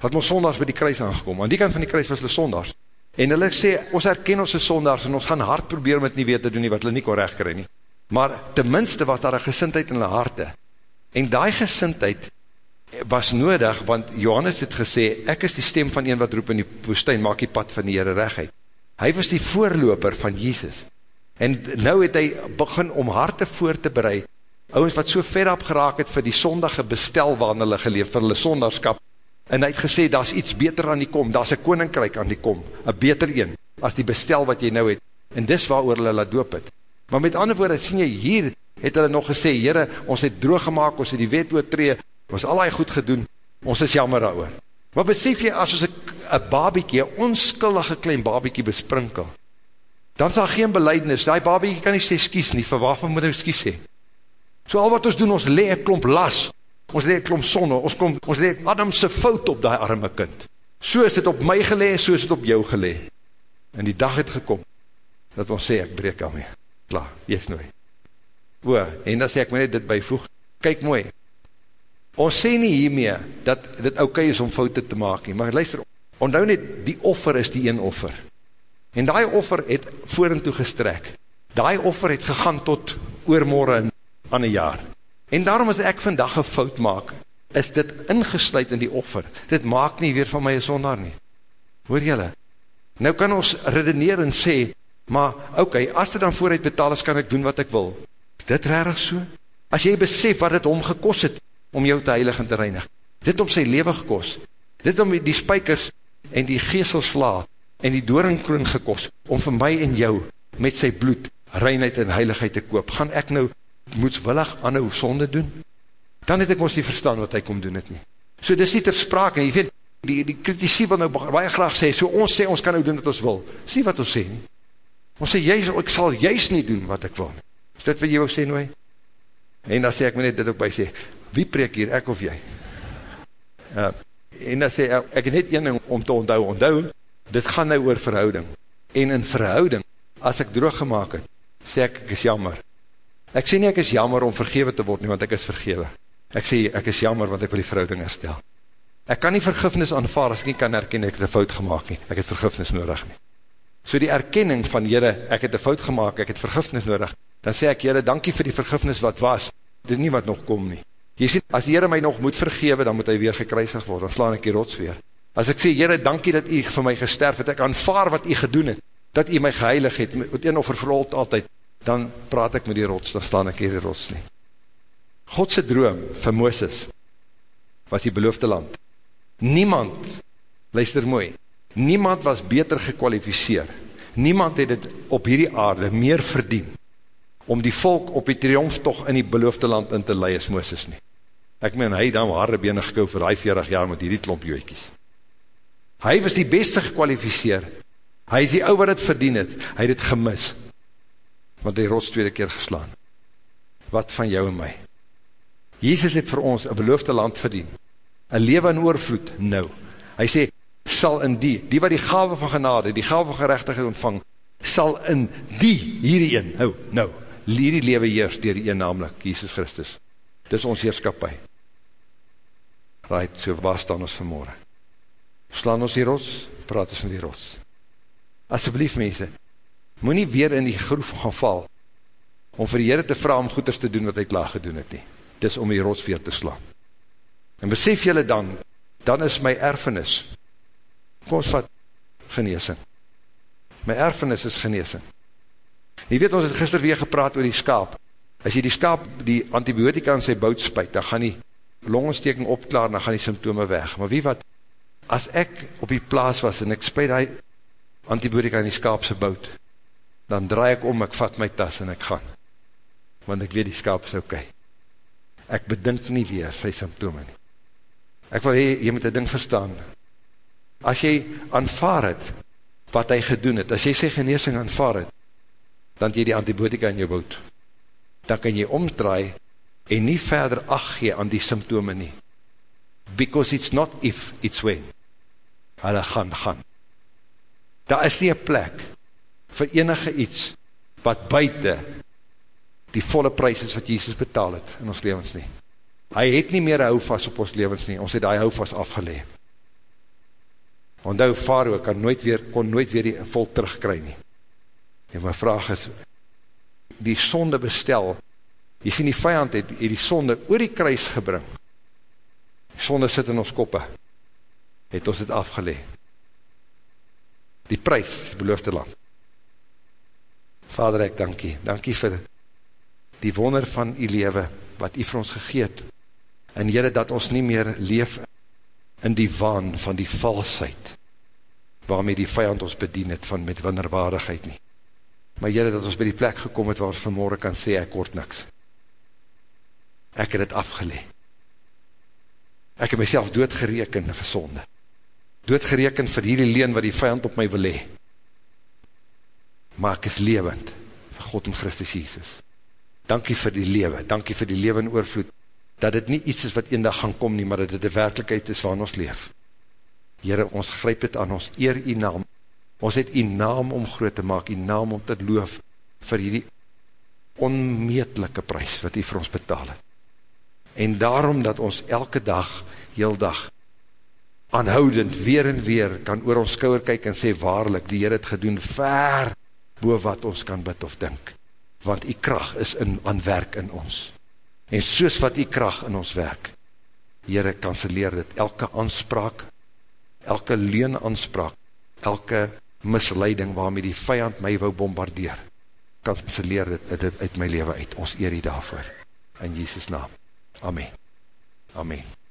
wat ons sondaars by die kruis aangekom, aan die kant van die kruis was die sondaars, En hulle sê, ons herken ons is sondags en ons gaan hard probeer om het nie weet te doen nie, wat hulle nie kon recht kry nie. Maar tenminste was daar een gesintheid in hulle harte. En die gesintheid was nodig, want Johannes het gesê, ek is die stem van een wat roep in die woestijn, maak die pad van die Heere rechtheid. Hy was die voorloper van Jesus. En nou het hy begin om harte voor te bereid, ouwens wat so ver op geraak het vir die sondige bestel waarin hulle geleef, vir hulle sondagskap, En hy het gesê, daar is iets beter aan die kom, daar is een koninkryk aan die kom, een beter een, as die bestel wat jy nou het, en dis waar oor hulle laat doop het. Maar met ander woorde, sien jy, hier het hulle nog gesê, Heere, ons het droog gemaakt, ons het die wet oortree, ons al goed gedoen, ons is jammer daar oor. Maar besef jy, as ons een babiekie, een onskuldige klein babiekie besprinkel, dan is daar geen beleidnis, die babie kan nie sê skies nie, vir waarvan moet hy skies sê? So al wat ons doen, ons lee een klomp las, ons lee een klomp sonne, ons, kom, ons lee Adamse fout op die arme kind. So is het op my gelee, so is het op jou gelee. En die dag het gekom, dat ons sê, ek breek al mee. Klaar, yes nooit. O, en dan sê ek my net dit bijvoeg, kyk mooi, ons sê nie hiermee, dat dit ok is om foute te maak nie, maar luister, onthou net, die offer is die een offer. En die offer het voor en toe gestrek. Die offer het gegaan tot oormorgen aan een jaar. En daarom as ek vandag een fout maak, is dit ingesluid in die offer. Dit maak nie weer van my een sondaar nie. Hoor jylle? Nou kan ons redeneer en sê, maar ok, as dit dan vooruit betaal is, kan ek doen wat ek wil. Is dit rarig so? As jy besef wat het om gekos het, om jou te heilig en te reinig. Dit om sy leven gekos. Dit om die spijkers en die geeselsla en die doringkroon gekos, om vir my en jou met sy bloed reinheid en heiligheid te koop. Gaan ek nou moedswillig anhou sonde doen? Dan het ek ons nie verstaan wat hy kom doen het nie. So dis nie ter sprake, jy weet, die, die kritisie wil nou baie graag sê, so ons sê, ons kan nou doen wat ons wil. Dis nie wat ons sê nie. Ons sê, jy, ek sal juist nie doen wat ek wil. Is dit wat jy wil sê nou? En dan sê ek my net dit ook by sê, wie preek hier, ek of jy? Uh, en dan sê ek, ek het net een ding om te onthou, onthou, dit gaan nou oor verhouding. En in verhouding, as ek droog gemaakt het, sê ek, ek is jammer. Ek sê nie ek is jammer om vergewe te word nie, want ek is vergewe. Ek sê, ek is jammer, want ek wil die verhouding herstel. Ek kan nie vergifnis aanvaar, as ek nie kan herken, ek het een fout gemaakt nie. Ek het vergifnis nodig nie. So die erkenning van, jyre, ek het een fout gemaakt, ek het vergifnis nodig, dan sê ek, jyre, dankie vir die vergifnis wat was, dit nie wat nog kom nie. Jy sê, as die Heere my nog moet vergewe, dan moet hy weer gekruisig word, dan slaan ek die rots weer. As ek sê, Heere, dankie dat u vir my gesterf het, ek aanvaar wat u gedoen het, dat u my geheilig het, met een offer verlolt altyd, dan praat ek met die rots, dan slaan ek hier die rots nie. Godse droom vir Mooses was die beloofde land. Niemand, luister mooi, niemand was beter gekwalificeer, niemand het het op hierdie aarde meer verdien, om die volk op die triomftocht in die beloofde land in te leie as Mooses nie. Ek meen, hy dan harde bene gekou vir die 40 jaar met hierdie klomp joekies. Hy was die beste gekwalificeer. Hy is die ou wat het verdien het. Hy het het gemis. Want hy rots tweede keer geslaan. Wat van jou en my? Jezus het vir ons een beloofde land verdien. Een leven in oorvloed, nou. Hy sê, sal in die, die wat die gave van genade, die gave van gerechtigheid ontvang, sal in die, hierdie een, nou, nou, leer die lewe heers dier die een namelijk, Jesus Christus. Dis ons heerskapie. Right, so waar staan ons vanmorgen? Slaan ons die rots, praat ons in die rots. Asseblief mense, moet nie weer in die groef gaan val, om vir die Heere te vraag om goeders te doen wat hy klaar gedoen het nie. Dis om die rots weer te slaan. En besef jylle dan, dan is my erfenis, kom ons vat geneesing. My erfenis is geneesing. Jy weet, ons het gister weer gepraat oor die skaap. As jy die skaap die antibiotika in sy bout spuit, dan gaan die longontsteking opklaar, dan gaan die symptome weg. Maar wie wat, as ek op die plaas was en ek spuit die antibiotika in die skaapse bout, dan draai ek om, ek vat my tas en ek gaan. Want ek weet die skaap is ok. Ek bedink nie weer sy symptome nie. Ek wil hee, jy moet die ding verstaan. As jy aanvaar het, wat hy gedoen het, as jy sy geneesing aanvaar het, dan jy die antibiotika in jou boot. Dan kan jy omdraai en nie verder ag gee aan die symptome nie. Because it's not if, it's when. Hulle gaan, gaan. Daar is nie een plek vir enige iets wat buiten die volle prijs is wat Jesus betaal het in ons levens nie. Hy het nie meer hou vast op ons levens nie, ons het die hou vast afgeleef. Ondou, Faroe kan nooit weer, kon nooit weer die volk terugkry nie. En my vraag is, die sonde bestel, jy sien die vijand het, het die sonde oor die kruis gebring, die sonde sit in ons koppe, het ons het afgeleid. Die prijs, die beloofde land. Vader, ek dankie, dankie vir die wonder van die lewe, wat jy vir ons gegeet, en jyre dat ons nie meer leef in die waan van die valsheid, waarmee die vijand ons bedien het, van met wanderwaardigheid nie maar jyre dat ons by die plek gekom het, waar ons vanmorgen kan sê, ek word niks. Ek het het afgeleid. Ek het myself doodgereken vir sonde. Doodgereken vir hierdie leen wat die vijand op my wil hee. Maar ek is levend, vir God en Christus Jesus. Dankie vir die lewe, dankie vir die lewe in oorvloed, dat dit nie iets is wat eendag gaan kom nie, maar dat dit die werkelijkheid is waarin ons leef. Heere, ons grijp het aan ons eer die naam, ons het die naam om groot te maak, die naam om te loof, vir die onmeetlike prijs, wat die vir ons betaal het. En daarom dat ons elke dag, heel dag, aanhoudend, weer en weer, kan oor ons skouwer kyk en sê, waarlik, die Heer het gedoen, ver, boe wat ons kan bid of dink, want die kracht is in, aan werk in ons. En soos wat die kracht in ons werk, Heere, kanseleer dit, elke aanspraak, elke leen aanspraak, elke misleiding waarmee die vijand my wou bombardeer, kanseleer dit, dit uit my leven uit, ons eer die daarvoor, in Jesus naam, Amen, Amen.